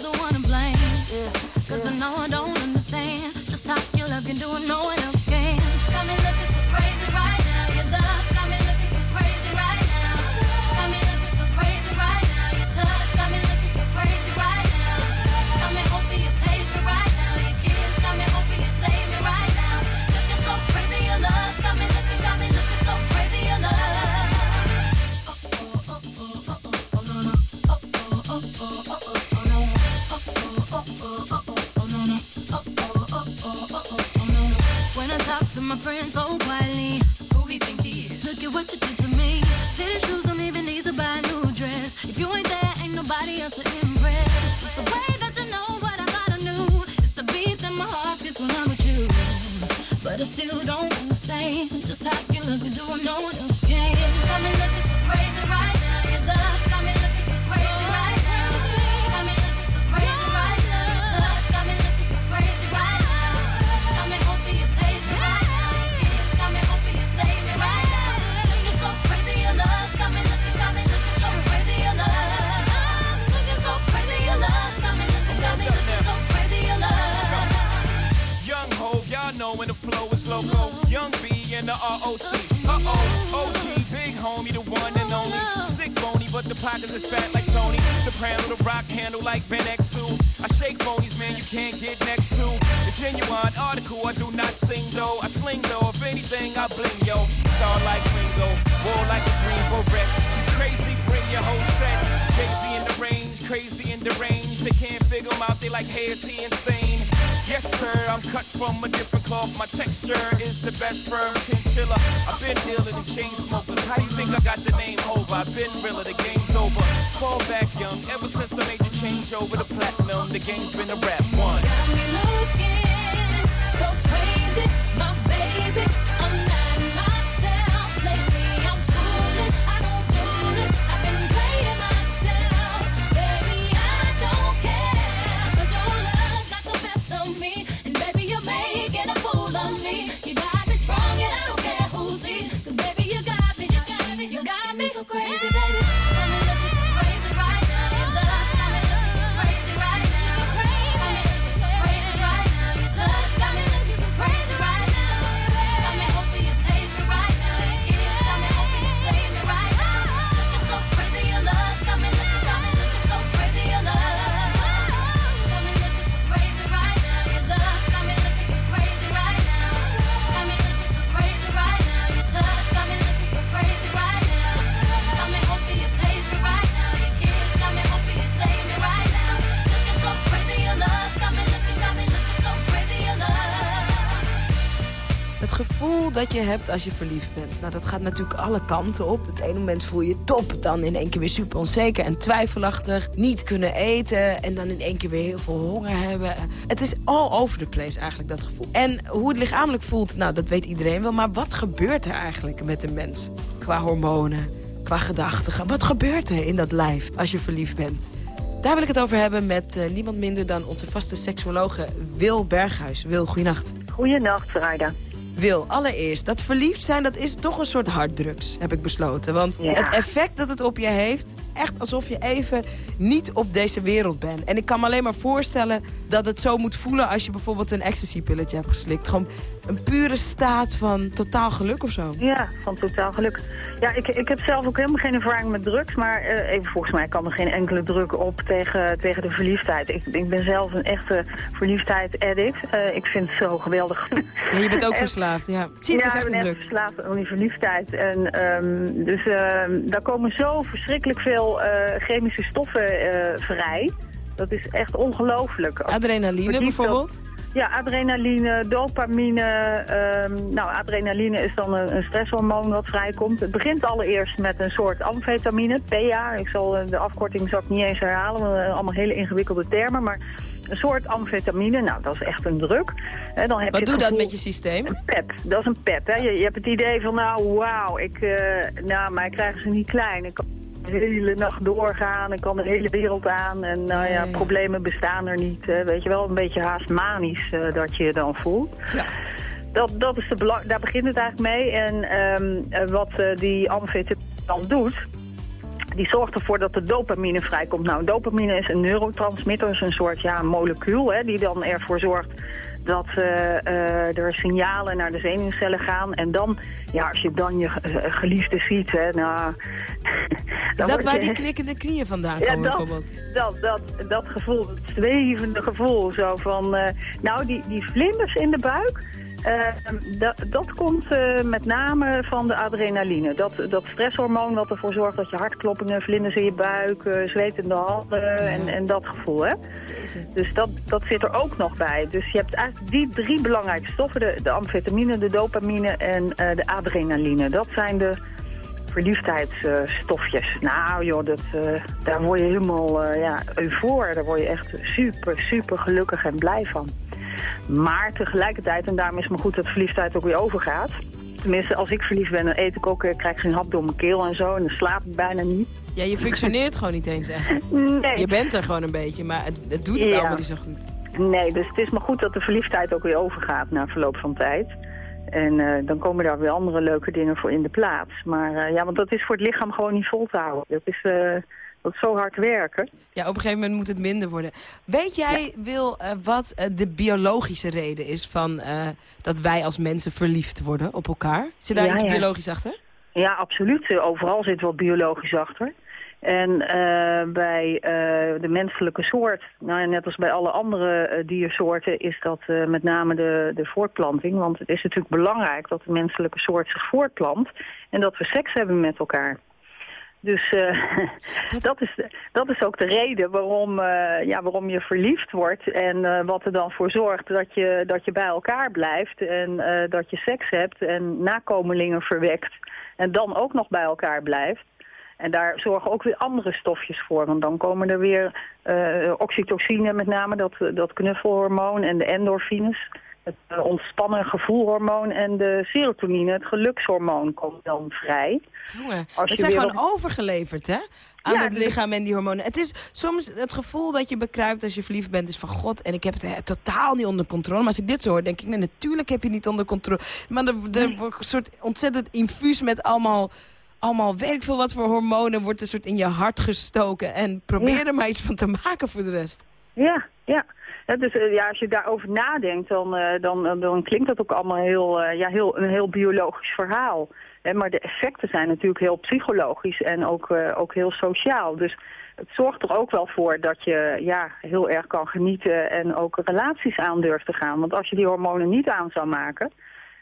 But I still don't understand just how you look, do I know is loco. Young B and the ROC. Uh oh, OG, big homie, the one and only. Stick bony, but the pockets is fat like Tony. Soprano, the rock handle like Ben X2. I shake phonies, man, you can't get next to. The genuine article, I do not sing though. I sling though, if anything, I bling yo. Star like Ringo, war like a green beret. Crazy, bring your whole set. Crazy in the range, crazy and deranged. They can't figure him out, they like, hey, is he insane? Yes, sir, I'm cut from a different cloth. My texture is the best firm chinchilla. I've been dealing in chain smokers. How do you think I got the name over? I've been realer, the game's over. Fall back young, ever since I made the change over to platinum, the game's been a rap one. Got me looking so crazy, je hebt als je verliefd bent. Nou, dat gaat natuurlijk alle kanten op. Het ene moment voel je top, dan in één keer weer super onzeker en twijfelachtig. Niet kunnen eten en dan in één keer weer heel veel honger hebben. Het is all over the place eigenlijk, dat gevoel. En hoe het lichamelijk voelt, nou, dat weet iedereen wel. Maar wat gebeurt er eigenlijk met een mens? Qua hormonen, qua gedachten. Wat gebeurt er in dat lijf als je verliefd bent? Daar wil ik het over hebben met eh, niemand minder dan onze vaste seksuologe Wil Berghuis. Wil, goeienacht. Goeienacht, Vrijda. Wil, allereerst, dat verliefd zijn, dat is toch een soort harddrugs, heb ik besloten. Want Ja. het effect dat het op je heeft, echt alsof je even niet op deze wereld bent. En ik kan me alleen maar voorstellen dat het zo moet voelen als je bijvoorbeeld een ecstasy-pilletje hebt geslikt. Gewoon een pure staat van totaal geluk of zo. Ja, van totaal geluk. Ja, ik, ik heb zelf ook helemaal geen ervaring met drugs, maar eh, even volgens mij kan er geen enkele druk op tegen, tegen de verliefdheid. Ik, ik ben zelf een echte verliefdheid-addict. Eh, ik vind het zo geweldig. Ja, je bent ook En- verslaafd, ja. Zie, het is ja, echt ik ben druk. verslaafd aan die verliefdheid. En, ehm, dus ehm, daar komen zo verschrikkelijk veel eh, chemische stoffen eh, vrij. Dat is echt ongelooflijk. Adrenaline bijvoorbeeld? Ja, adrenaline, dopamine. ehm, nou, adrenaline is dan een, een stresshormoon wat vrijkomt. Het begint allereerst met een soort amfetamine, PA. Ik zal eh, de afkorting zal ik niet eens herhalen, want allemaal hele ingewikkelde termen. Maar een soort amfetamine, nou, dat is echt een druk. Dan heb Wat je doet dat met je systeem? Een pep, dat is een pep. Hè. Je, je hebt het idee van, nou, wauw, ik, eh, nou, mij krijgen ze niet klein. Ik kan de hele nacht doorgaan, ik kan de hele wereld aan. En nou ja, problemen bestaan er niet. hè. weet je wel, een beetje haast manisch eh, dat je je dan voelt. Dat, dat is de belang, daar begint het eigenlijk mee. En ehm, eh, wat die amfetamine dan doet, die zorgt ervoor dat de dopamine vrijkomt. Nou, dopamine is een neurotransmitter, is een soort ja, molecuul, hè, die dan ervoor zorgt dat eh, eh, er signalen naar de zenuwcellen gaan. En dan, ja, als je dan je eh, geliefde ziet, hè, nou... Is dat waar je- die knikkende knieën vandaan ja, komen dat, bijvoorbeeld? dat, dat, dat gevoel, dat zwevende gevoel. Zo van, nou, die, die vlinders in de buik, dat, dat komt eh, met name van de adrenaline. Dat, dat stresshormoon wat ervoor zorgt dat je hartkloppingen, vlinders in je buik, eh, zwetende handen en, en dat gevoel. Hè? Dus dat, dat zit er ook nog bij. Dus je hebt eigenlijk die drie belangrijke stoffen, de, de amfetamine, de dopamine en eh, de adrenaline. Dat zijn de verliefdheidsstofjes. nou joh, dat, daar word je helemaal ja, eufoor. Daar word je echt super, super gelukkig en blij van. Maar tegelijkertijd, en daarom is het maar goed dat verliefdheid ook weer overgaat. Tenminste, als ik verliefd ben, dan eet ik ook, eh, krijg ik geen hap door mijn keel en zo. En dan slaap ik bijna niet. Ja, je functioneert gewoon niet eens echt. Nee. Je bent er gewoon een beetje, maar het, het doet het Ja. allemaal niet zo goed. Nee, dus het is maar goed dat de verliefdheid ook weer overgaat na verloop van tijd. En eh, dan komen daar weer andere leuke dingen voor in de plaats. Maar eh, ja, want dat is voor het lichaam gewoon niet vol te houden. Dat is, dat is zo hard werken. Ja, op een gegeven moment moet het minder worden. Weet jij, Wil, eh, wat eh, de biologische reden is van eh, dat wij als mensen verliefd worden op elkaar? Zit daar Ja, iets ja. biologisch achter? Ja, absoluut. Overal zit wel biologisch achter. En bij de menselijke soort, nou, ja, net als bij alle andere diersoorten, is dat met name de, de voortplanting. Want het is natuurlijk belangrijk dat de menselijke soort zich voortplant en dat we seks hebben met elkaar. Dus eh, dat, is, dat is ook de reden waarom, eh, ja, waarom je verliefd wordt. En eh, wat er dan voor zorgt dat je, dat je bij elkaar blijft. En dat je seks hebt en nakomelingen verwekt. En dan ook nog bij elkaar blijft. En daar zorgen ook weer andere stofjes voor. Want dan komen er weer oxytocine met name, dat, dat knuffelhormoon en de endorfines. Het eh, ontspannen gevoelhormoon en de serotonine, het gelukshormoon, komt dan vrij. Jongen, Als we je zijn gewoon op- overgeleverd, hè? Aan Ja, het dus- lichaam en die hormonen. Het is soms het gevoel dat je bekruipt als je verliefd bent is van god. En ik heb het eh, totaal niet onder controle. Maar als ik dit zo hoor, denk ik, nee, natuurlijk heb je het niet onder controle. Maar er, wordt een soort ontzettend infuus met allemaal, allemaal weet ik veel wat voor hormonen wordt een soort in je hart gestoken. En probeer Ja. er maar iets van te maken voor de rest. Ja, ja. Dus eh, ja, als je daarover nadenkt, dan, eh, dan, dan klinkt dat ook allemaal heel, eh, ja, heel, een heel biologisch verhaal. Maar de effecten zijn natuurlijk heel psychologisch en ook, eh, ook heel sociaal. Dus het zorgt er ook wel voor dat je ja, heel erg kan genieten en ook relaties aan durft te gaan. Want als je die hormonen niet aan zou maken,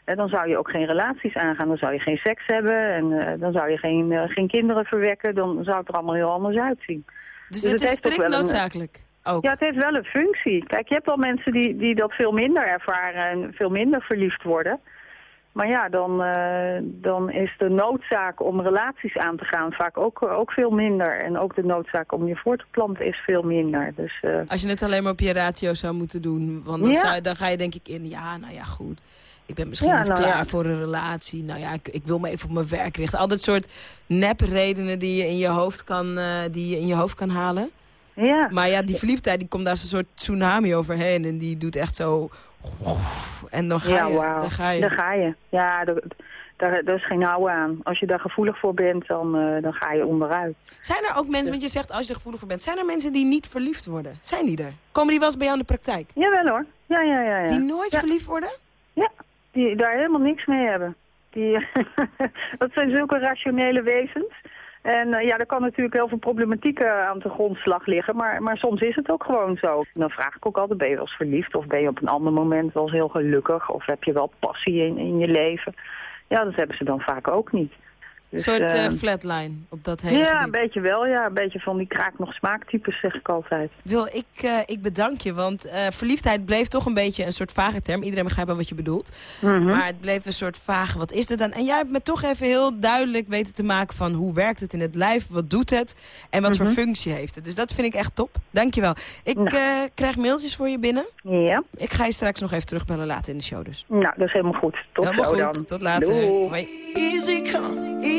hè, dan zou je ook geen relaties aangaan. Dan zou je geen seks hebben en eh, dan zou je geen, eh, geen kinderen verwekken. Dan zou het er allemaal heel anders uitzien. Dus, het is heeft ook strikt noodzakelijk. Ook. ja, het heeft wel een functie. Kijk, je hebt wel mensen die, die dat veel minder ervaren en veel minder verliefd worden. Maar ja, dan, eh, dan is de noodzaak om relaties aan te gaan vaak ook, ook veel minder. En ook de noodzaak om je voor te planten is veel minder. Dus, eh, Als je het alleen maar op je ratio zou moeten doen. Want dan, Ja. zou dan ga je denk ik in, ja, nou ja, goed. Ik ben misschien Ja, niet nou klaar ja. voor een relatie. Nou ja, ik, ik wil me even op mijn werk richten. Al dat soort nepredenen die je in je hoofd kan, eh, die je in je hoofd kan halen. Ja. Maar ja, die verliefdheid die komt daar als een soort tsunami overheen. En die doet echt zo... En dan ga ja, je. Dan ga je. Daar ga je. Ja, daar, daar, daar is geen houden aan. Als je daar gevoelig voor bent, dan, eh, dan ga je onderuit. Zijn er ook mensen, want je zegt als je er gevoelig voor bent... zijn er mensen die niet verliefd worden? Zijn die er? Komen die wel eens bij jou in de praktijk? Jawel hoor. Ja, ja, ja. ja. Die nooit Ja. verliefd worden? Ja, die daar helemaal niks mee hebben. Die, dat zijn zulke rationele wezens. En eh, ja, er kan natuurlijk heel veel problematiek eh, aan de grondslag liggen, maar, maar soms is het ook gewoon zo. En dan vraag ik ook altijd, ben je wel eens verliefd of ben je op een ander moment wel eens heel gelukkig of heb je wel passie in, in je leven? Ja, dat hebben ze dan vaak ook niet. Een Dus, soort eh, eh, flatline op dat hele ja, gebied. een beetje wel, ja. Een beetje van die kraak nog smaaktypes, zeg ik altijd. Wil, ik, eh, ik bedank je, want eh, verliefdheid bleef toch een beetje een soort vage term. Iedereen begrijpt wel wat je bedoelt. Mhm. Maar het bleef een soort vage, wat is dit dan? En jij hebt me toch even heel duidelijk weten te maken van hoe werkt het in het lijf, wat doet het en wat Mhm. voor functie heeft het. Dus dat vind ik echt top. Dank je wel. Ik Nou. eh, krijg mailtjes voor je binnen. Ja. Ik ga je straks nog even terugbellen later in de show dus. Nou, dat is helemaal goed. Tot Helemaal zo goed. dan. Tot later. Doei. Hoi. Easy come, easy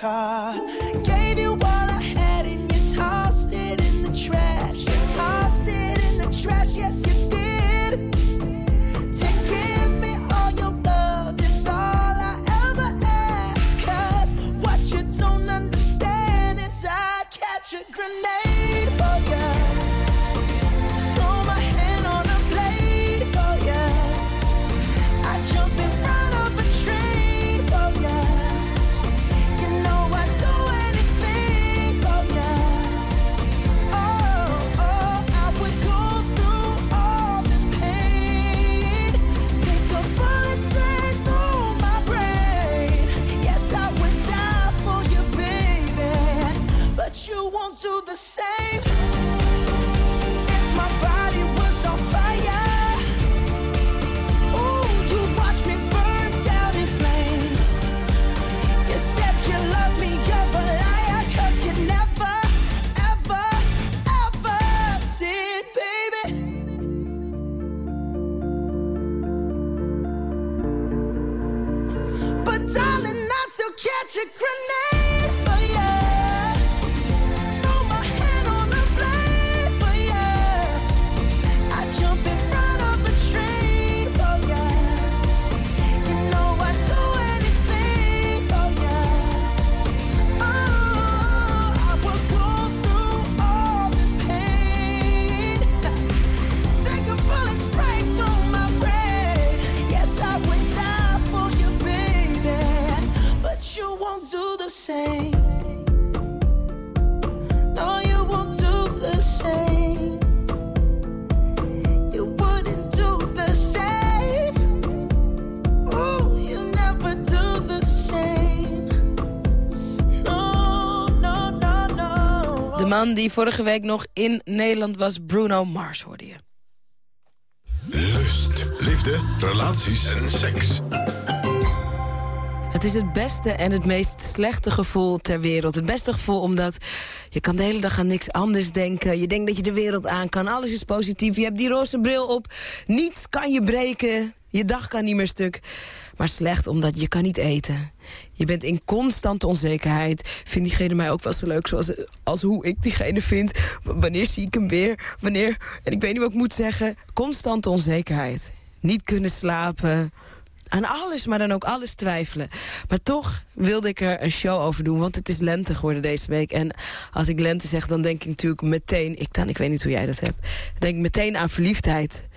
car. Man die vorige week nog in Nederland was, Bruno Mars, hoorde je. Lust, liefde, relaties en seks. Het is het beste en het meest slechte gevoel ter wereld. Het beste gevoel omdat je kan de hele dag aan niks anders denken. Je denkt dat je de wereld aan kan. Alles is positief. Je hebt die roze bril op. Niets kan je breken. Je dag kan niet meer stuk. Maar slecht omdat je kan niet eten. Je bent in constante onzekerheid. Vindt diegene mij ook wel zo leuk zoals, als hoe ik diegene vind? Wanneer zie ik hem weer? Wanneer? En ik weet niet wat ik moet zeggen. Constante onzekerheid. Niet kunnen slapen aan alles, maar dan ook alles twijfelen. Maar toch wilde ik er een show over doen, want het is lente geworden deze week. En als ik lente zeg, dan denk ik natuurlijk meteen... Ik, dan, ik weet niet hoe jij dat hebt. Denk meteen aan verliefdheid.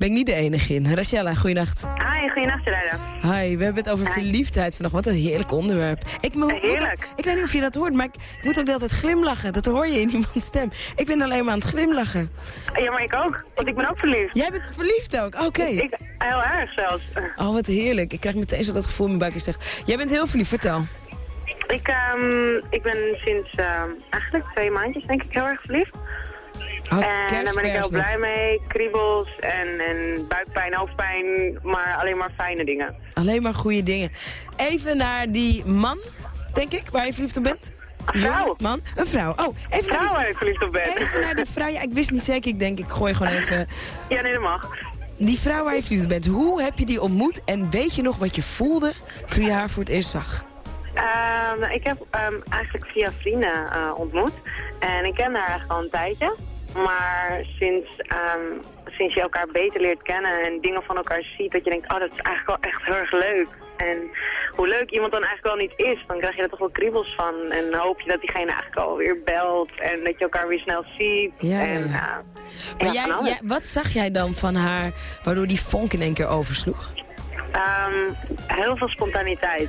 Ben ik niet de enige in. Rachella, goeienacht. Hi, goeienacht Gerardo. Hi, we hebben het over verliefdheid vandaag. Wat een heerlijk onderwerp. Ik, mo- moet ook- Heerlijk. ik weet niet of je dat hoort, maar ik moet ook de hele tijd glimlachen. Dat hoor je in iemands stem. Ik ben alleen maar aan het glimlachen. Ja, maar ik ook, want ik ben ook verliefd. Jij bent verliefd ook? Oké. Ik, heel erg zelfs. Oh, wat heerlijk. Ik krijg meteen zo dat gevoel in mijn buik. Je zegt, jij bent heel verliefd. Vertel. Ik, ehm, ik ben sinds ehm, eigenlijk twee maandjes denk ik heel erg verliefd. Oh, en daar ben ik heel blij mee. Kriebels en, en buikpijn, hoofdpijn, maar alleen maar fijne dingen. Alleen maar goede dingen. Even naar die man, denk ik, waar je verliefd op bent. Een vrouw. Man, een vrouw. Oh, even naar Vrouw die, waar ik verliefd op ben. even naar die vrouw. Ja, ik wist niet zeker. Ik denk, ik gooi gewoon even... Ja, nee, dat mag. Die vrouw waar je verliefd op bent, hoe heb je die ontmoet? En weet je nog wat je voelde toen je haar voor het eerst zag? Ehm, ik heb ehm, eigenlijk via vrienden eh, ontmoet. En ik ken haar eigenlijk al een tijdje. Maar sinds, ehm, sinds je elkaar beter leert kennen en dingen van elkaar ziet, dat je denkt, oh, dat is eigenlijk wel echt heel erg leuk. En hoe leuk iemand dan eigenlijk wel niet is, dan krijg je er toch wel kriebels van. En hoop je dat diegene eigenlijk alweer belt en dat je elkaar weer snel ziet. Ja, en, ja. eh, Maar ja, jij- wat zag jij dan van haar, waardoor die vonk in één keer oversloeg? Ehm, heel veel spontaniteit.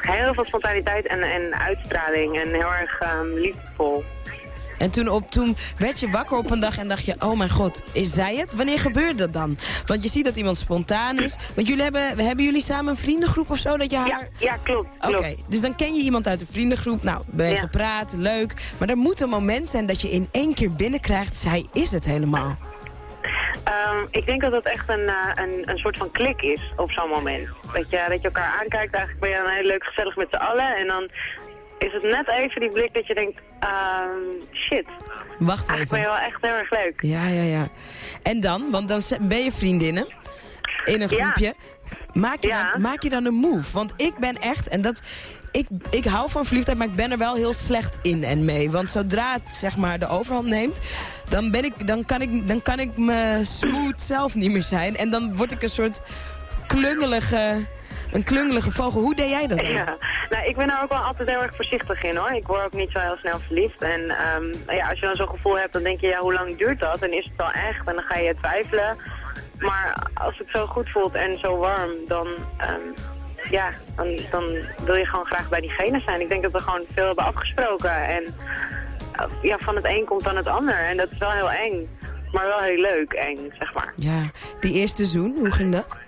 Heel veel spontaniteit en, en uitstraling en heel erg ehm, liefdevol. En toen, op, toen werd je wakker op een dag en dacht je, oh mijn god, is zij het? Wanneer gebeurde dat dan? Want je ziet dat iemand spontaan is. Want jullie hebben, hebben jullie samen een vriendengroep of zo? Dat je haar... Ja, ja klopt. Oké, klopt. dus dan ken je iemand uit de vriendengroep. Nou, ben je Ja. gepraat, leuk. Maar er moet een moment zijn dat je in één keer binnenkrijgt, zij is het helemaal. Ehm, ik denk dat dat echt een, eh, een, een soort van klik is op zo'n moment. Dat je, dat je elkaar aankijkt, eigenlijk ben je dan heel leuk gezellig met z'n allen. En dan is het net even die blik dat je denkt, ehm, shit. Wacht Eigenlijk ben je even. wel echt heel erg leuk. Ja, ja, ja. En dan, want dan ben je vriendinnen in een Ja. groepje. Maak je, dan, maak je dan een move? Want ik ben echt, en dat... Ik, ik hou van verliefdheid, maar ik ben er wel heel slecht in en mee. Want zodra het zeg maar de overhand neemt, dan, ben ik, dan, kan, ik, dan kan ik me smooth zelf niet meer zijn. En dan word ik een soort klungelige, een klungelige vogel. Hoe deed jij dat dan? Ja, nou, ik ben er ook wel altijd heel erg voorzichtig in hoor. Ik word ook niet zo heel snel verliefd. En ehm, ja, als je dan zo'n gevoel hebt, dan denk je, ja, hoe lang duurt dat? En is het wel echt? En dan ga je twijfelen. Maar als het zo goed voelt en zo warm, dan, ehm, ja, dan, dan wil je gewoon graag bij diegene zijn. Ik denk dat we gewoon veel hebben afgesproken. En eh, ja, van het een komt dan het ander. En dat is wel heel eng. Maar wel heel leuk eng, zeg maar. Ja, die eerste zoen, hoe ging dat?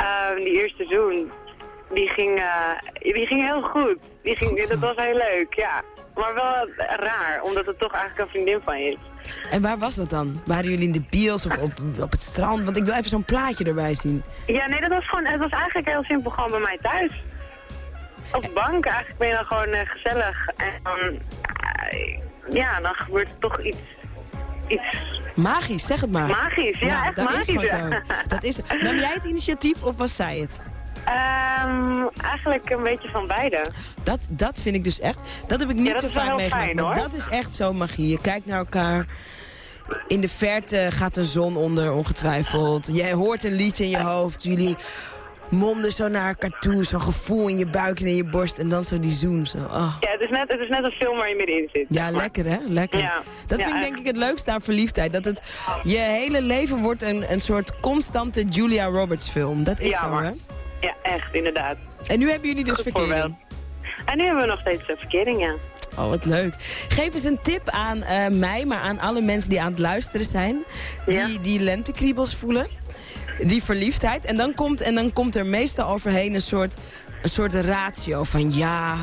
Ehm, die eerste seizoen, die ging, eh, die ging heel goed. Die ging, dat was heel leuk, ja. Maar wel raar, omdat het toch eigenlijk een vriendin van je is. En waar was dat dan? Waren jullie in de bios of op, op het strand? Want ik wil even zo'n plaatje erbij zien. Ja, nee, dat was gewoon, het was eigenlijk heel simpel gewoon bij mij thuis. Op de bank, eigenlijk ben je dan gewoon eh, gezellig. En dan, eh, ja, dan gebeurt er toch iets, iets Magisch, zeg het maar. Magisch, ja, echt dat magisch, is gewoon zo. Dat is, nam jij het initiatief of was zij het? Ehm, eigenlijk een beetje van beide. Dat, dat vind ik dus echt, dat heb ik niet Ja, zo vaak meegemaakt. fijn, maar dat is echt zo magie. Je kijkt naar elkaar. In de verte gaat de zon onder, ongetwijfeld. Jij hoort een liedje in je hoofd. Jullie monden zo naar elkaar toe. Zo'n gevoel in je buik en in je borst. En dan zo die zoen. Zo. Oh. Ja, het is, net, het is net een film waar je middenin zit. Ja, lekker hè? Lekker. Ja. Dat Ja, vind ik denk ik het leukste aan verliefdheid. Dat het je hele leven wordt een, een soort constante Julia Roberts film. Dat is Ja, zo maar- hè? Ja, echt, inderdaad. En nu hebben jullie dus verkering. En nu hebben we nog steeds een verkering, ja. Oh, wat leuk. Geef eens een tip aan eh, mij, maar aan alle mensen die aan het luisteren zijn. Die, die lentekriebels voelen. Die verliefdheid. En dan, komt, en dan komt er meestal overheen een soort, een soort ratio van ja...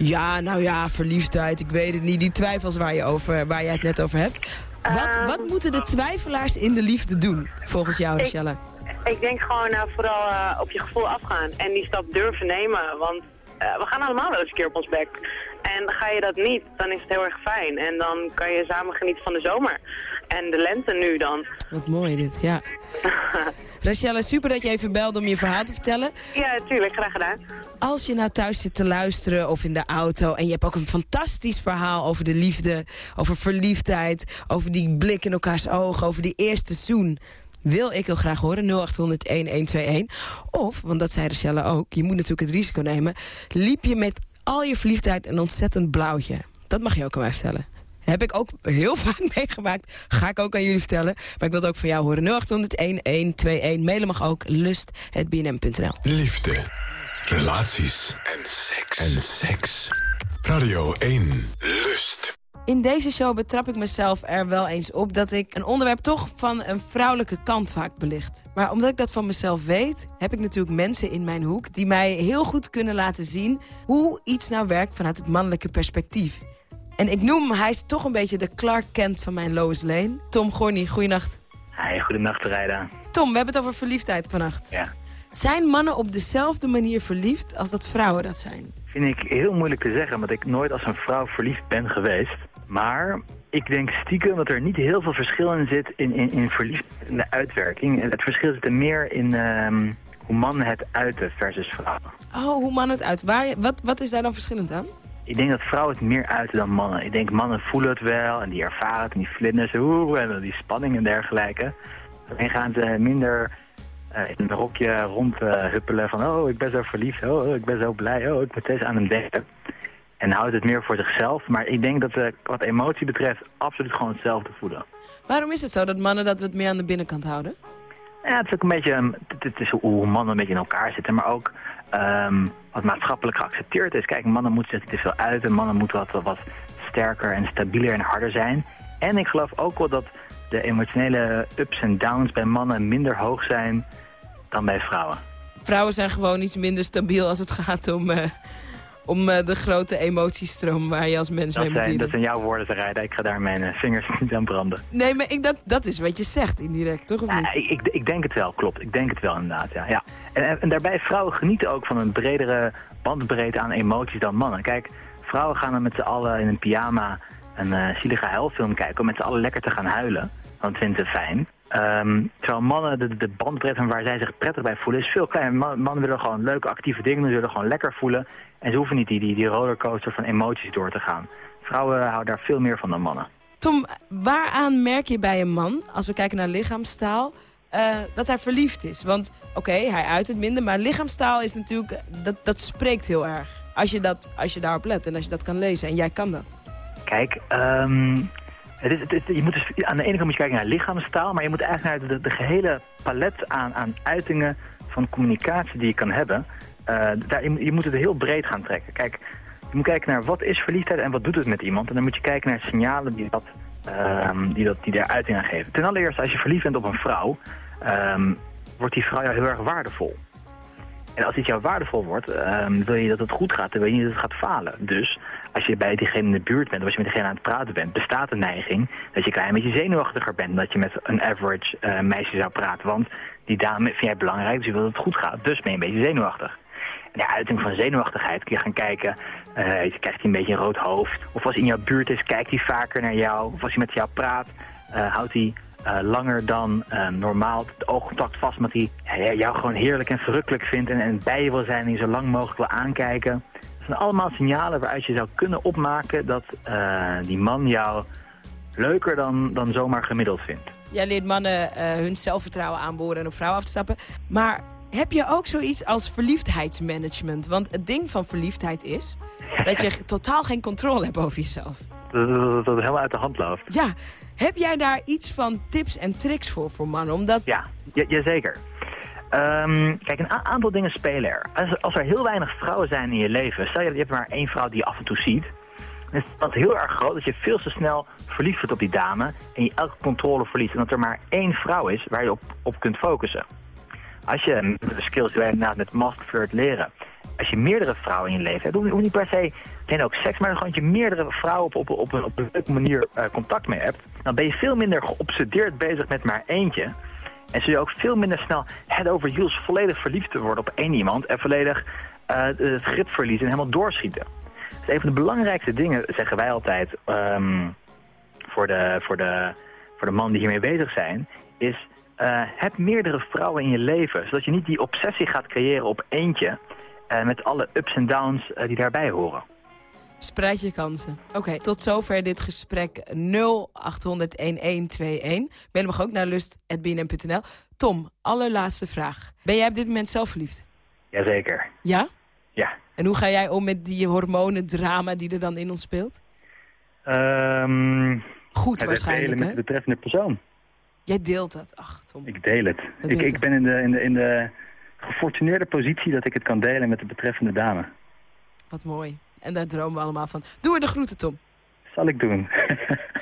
Ja, nou ja, verliefdheid, ik weet het niet. Die twijfels waar, je over, waar jij het net over hebt. Wat, wat moeten de twijfelaars in de liefde doen, volgens jou, Rachelle? Ik denk gewoon eh, vooral eh, op je gevoel afgaan en die stap durven nemen. Want we gaan allemaal wel eens een keer op ons bek. En ga je dat niet, dan is het heel erg fijn. En dan kan je samen genieten van de zomer. En de lente nu dan. Wat mooi dit, ja. Rachelle, super dat je even belde om je verhaal te vertellen. Ja, tuurlijk, graag gedaan. Als je nou thuis zit te luisteren of in de auto... en je hebt ook een fantastisch verhaal over de liefde, over verliefdheid... over die blik in elkaars ogen, over die eerste zoen... wil ik heel graag horen, 0800-1121. Of, want dat zei Rachelle ook, je moet natuurlijk het risico nemen... liep je met al je verliefdheid een ontzettend blauwtje. Dat mag je ook aan mij vertellen. Heb ik ook heel vaak meegemaakt. Ga ik ook aan jullie vertellen. Maar ik wil het ook van jou horen. 0800-1121. Mailen mag ook lust.bnm.nl. Liefde, relaties en seks. En seks. Radio 1. Lust. In deze show betrap ik mezelf er wel eens op dat ik een onderwerp toch van een vrouwelijke kant vaak belicht. Maar omdat ik dat van mezelf weet, heb ik natuurlijk mensen in mijn hoek die mij heel goed kunnen laten zien hoe iets nou werkt vanuit het mannelijke perspectief. En ik noem, hij is toch een beetje de Clark Kent van mijn Lois Lane. Tom Gorny, goeienacht. Hey, goedenacht Rijda. Tom, we hebben het over verliefdheid vannacht. Ja. Zijn mannen op dezelfde manier verliefd als dat vrouwen dat zijn? Vind ik heel moeilijk te zeggen, omdat ik nooit als een vrouw verliefd ben geweest. Maar ik denk stiekem dat er niet heel veel verschil in zit in, in, in verliefd in de uitwerking. Het verschil zit er meer in ehm, hoe mannen het uiten versus vrouwen. Oh, hoe mannen het uit? Waar, wat, wat is daar dan verschillend aan? Ik denk dat vrouwen het meer uiten dan mannen. Ik denk mannen voelen het wel en die ervaren het en die vlinders oeh, en die spanning en dergelijke. En gaan ze minder eh, in een rokje rondhuppelen van oh ik ben zo verliefd, oh ik ben zo blij, oh ik ben steeds aan het denken. En houdt het meer voor zichzelf. Maar ik denk dat ze wat emotie betreft absoluut gewoon hetzelfde voelen. Waarom is het zo dat mannen dat we het meer aan de binnenkant houden? Ja, het is ook een beetje, ehm, het, het is hoe mannen een beetje in elkaar zitten, maar ook ehm, wat maatschappelijk geaccepteerd is. Kijk, mannen moeten zich te veel uiten, mannen moeten wat, wat sterker en stabieler en harder zijn. En ik geloof ook wel dat de emotionele ups en downs bij mannen minder hoog zijn dan bij vrouwen. Vrouwen zijn gewoon iets minder stabiel als het gaat om, eh, om eh, de grote emotiestroom waar je als mens mee moet zijn, dat zijn jouw woorden te rijden. Ik ga daar mijn eh, vingers niet aan branden. Nee, maar ik, dat, dat is wat je zegt indirect, toch? Of Ja, niet? ik, ik, ik denk het wel, klopt. Ik denk het wel inderdaad, ja. ja. En, en, daarbij, vrouwen genieten ook van een bredere bandbreedte aan emoties dan mannen. Kijk, vrouwen gaan dan met z'n allen in een pyjama een eh, zielige huilfilm kijken... om met z'n allen lekker te gaan huilen. Want dat vinden ze fijn. Ehm, terwijl mannen, de, de bandbreedte waar zij zich prettig bij voelen, is veel kleiner. Man- Mannen willen gewoon leuke, actieve dingen ze willen gewoon lekker voelen. En ze hoeven niet die, die, die rollercoaster van emoties door te gaan. Vrouwen houden daar veel meer van dan mannen. Tom, waaraan merk je bij een man, als we kijken naar lichaamstaal, eh, dat hij verliefd is? Want oké, hij uit het minder, maar lichaamstaal is natuurlijk, dat, dat spreekt heel erg. Als je, dat, als je daarop let en als je dat kan lezen. En jij kan dat. Kijk, ehm, je moet dus, aan de ene kant moet je kijken naar lichaamstaal, maar je moet eigenlijk naar de, gehele palet aan, aan uitingen van communicatie die je kan hebben. Eh, daar, je, moet- je moet het heel breed gaan trekken. Kijk, je moet kijken naar wat is verliefdheid en wat doet het met iemand. En dan moet je kijken naar signalen die, dat, ehm, die, dat, die daar uiting aan geven. Ten allereerste, als je verliefd bent op een vrouw, ehm, wordt die vrouw jou heel erg waardevol. En als iets jou waardevol wordt, ehm, wil je dat het goed gaat, dan wil je niet dat het gaat falen. Dus als je bij diegene in de buurt bent, of als je met diegene aan het praten bent, bestaat de neiging dat je een klein beetje zenuwachtiger bent dat je met een average eh, meisje zou praten. Want die dame vind jij belangrijk, dus je wil dat het goed gaat. Dus ben je een beetje zenuwachtig. En de uiting van zenuwachtigheid kun je gaan kijken, eh, krijgt hij een beetje een rood hoofd. Of als hij in jouw buurt is, kijkt hij vaker naar jou. Of als hij met jou praat, eh, houdt hij langer dan eh, normaal het oogcontact vast. Hij ja, jou gewoon heerlijk en verrukkelijk vindt en, en bij je wil zijn en je zo lang mogelijk wil aankijken. Dat zijn allemaal signalen waaruit je zou kunnen opmaken dat eh, die man jou leuker dan, dan zomaar gemiddeld vindt. Jij leert mannen eh, hun zelfvertrouwen aanboren en op vrouwen af te stappen. Maar heb je ook zoiets als verliefdheidsmanagement? Want het ding van verliefdheid is dat je totaal geen controle hebt over jezelf. Dat, dat, dat het helemaal uit de hand loopt. Ja, heb jij daar iets van tips en tricks voor voor mannen? Omdat... Ja, ja jazeker. Ehm, kijk, een aantal dingen spelen er. Als, als er heel weinig vrouwen zijn in je leven, stel je, je hebt maar één vrouw die je af en toe ziet, dan is dat heel erg groot dat je veel te snel verliefd wordt op die dame en je elke controle verliest. En dat er maar één vrouw is waar je op, op kunt focussen. Als je de skills die wij inderdaad met Master Flirt leren, als je meerdere vrouwen in je leven hebt, hoef je hoef niet per se alleen ook seks, maar gewoon dat je meerdere vrouwen op, op, op, een, op een leuke manier eh, contact mee hebt, dan ben je veel minder geobsedeerd bezig met maar eentje. En zul je ook veel minder snel head over heels volledig verliefd te worden op één iemand en volledig eh, het grip verliezen en helemaal doorschieten. Dus een van de belangrijkste dingen, zeggen wij altijd, ehm, voor, de, voor, de, voor de mannen die hiermee bezig zijn, is eh, heb meerdere vrouwen in je leven. Zodat je niet die obsessie gaat creëren op eentje eh, met alle ups en downs die daarbij horen. Spreid je kansen. Oké, tot zover dit gesprek 0800 1121. Ben mag ook naar lust.bnm.nl. Tom, allerlaatste vraag. Ben jij op dit moment zelf verliefd? Jazeker. Ja? Ja. En hoe ga jij om met die hormonendrama die er dan in ons speelt? Ehm, Goed waarschijnlijk, delen met de betreffende persoon. Jij deelt dat. Ach, Tom. Ik deel het. Ik, ik ben in de, in, de, in de gefortuneerde positie dat ik het kan delen met de betreffende dame. Wat mooi. En daar dromen we allemaal van. Doe er de groeten, Tom. Zal ik doen.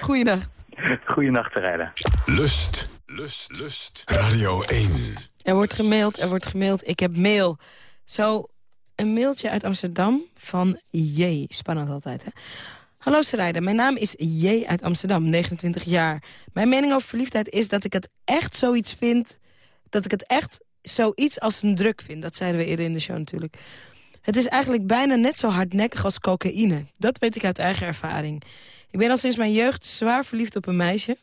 Goeienacht. Goeienacht rijden. Lust, lust, lust. Radio 1. Er wordt gemaild, er wordt gemaild. Ik heb mail. Zo, een mailtje uit Amsterdam van J. Spannend altijd, hè? Hallo Sarayda, mijn naam is J uit Amsterdam, 29 jaar. Mijn mening over verliefdheid is dat ik het echt zoiets vind... dat ik het echt zoiets als een druk vind. Dat zeiden we eerder in de show natuurlijk. Het is eigenlijk bijna net zo hardnekkig als cocaïne. Dat weet ik uit eigen ervaring. Ik ben al sinds mijn jeugd zwaar verliefd op een meisje.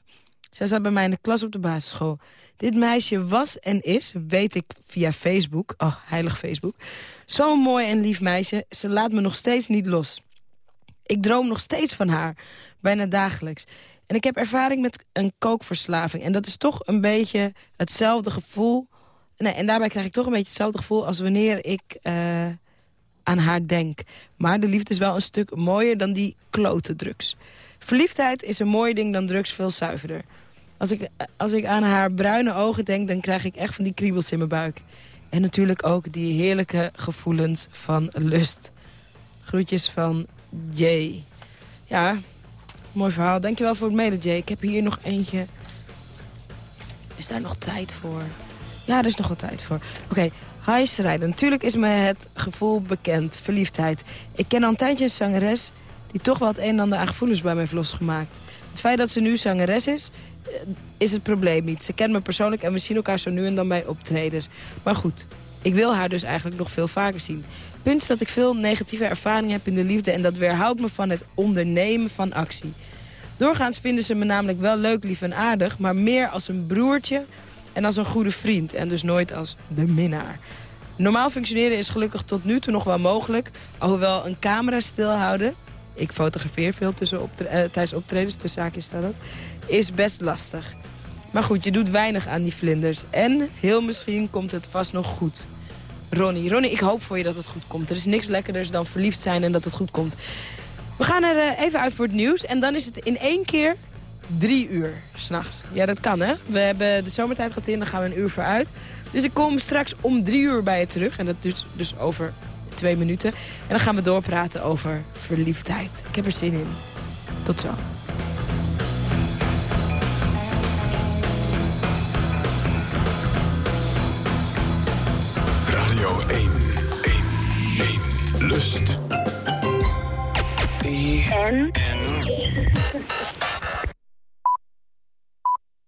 Zij zat bij mij in de klas op de basisschool. Dit meisje was en is, weet ik via Facebook, oh, heilig Facebook... zo'n mooi en lief meisje, ze laat me nog steeds niet los. Ik droom nog steeds van haar, bijna dagelijks. En ik heb ervaring met een kookverslaving. En dat is toch een beetje hetzelfde gevoel... Nee, en daarbij krijg ik toch een beetje hetzelfde gevoel... als wanneer ik eh, aan haar denk. Maar de liefde is wel een stuk mooier dan die klote drugs. Verliefdheid is een mooier ding dan drugs, veel zuiverder. Als ik, als ik aan haar bruine ogen denk, dan krijg ik echt van die kriebels in mijn buik. En natuurlijk ook die heerlijke gevoelens van lust. Groetjes van Jay. Ja, mooi verhaal. Dankjewel voor het mailen, Jay. Ik heb hier nog eentje. Is daar nog tijd voor? Ja, er is nog wel tijd voor. Oké, Hi Schrijder, natuurlijk is me het gevoel bekend, verliefdheid. Ik ken al een tijdje een zangeres die toch wel het een en ander aan gevoelens bij mij heeft losgemaakt. Het feit dat ze nu zangeres is, eh, is het probleem niet. Ze kent me persoonlijk en we zien elkaar zo nu en dan bij optredens. Maar goed, ik wil haar dus eigenlijk nog veel vaker zien. Punt is dat ik veel negatieve ervaringen heb in de liefde... en dat weerhoudt me van het ondernemen van actie. Doorgaans vinden ze me namelijk wel leuk, lief en aardig... maar meer als een broertje en als een goede vriend... en dus nooit als de minnaar. Normaal functioneren is gelukkig tot nu toe nog wel mogelijk... alhoewel een camera stilhouden... ik fotografeer veel tussen eh, tijdens optredens, tussen zaakjes staat dat... is best lastig. Maar goed, je doet weinig aan die vlinders. En heel misschien komt het vast nog goed. Ronnie, Ronnie, ik hoop voor je dat het goed komt. Er is niks lekkerders dan verliefd zijn en dat het goed komt. We gaan er eh, even uit voor het nieuws. En dan is het in één keer drie uur s'nachts. Ja, dat kan, hè? We hebben de zomertijd gehad in, dan gaan we een uur vooruit. Dus ik kom straks om drie uur bij je terug. En dat duurt dus over twee minuten. En dan gaan we doorpraten over verliefdheid. Ik heb er zin in. Tot zo. Radio 1. 1. 1. Lust. En?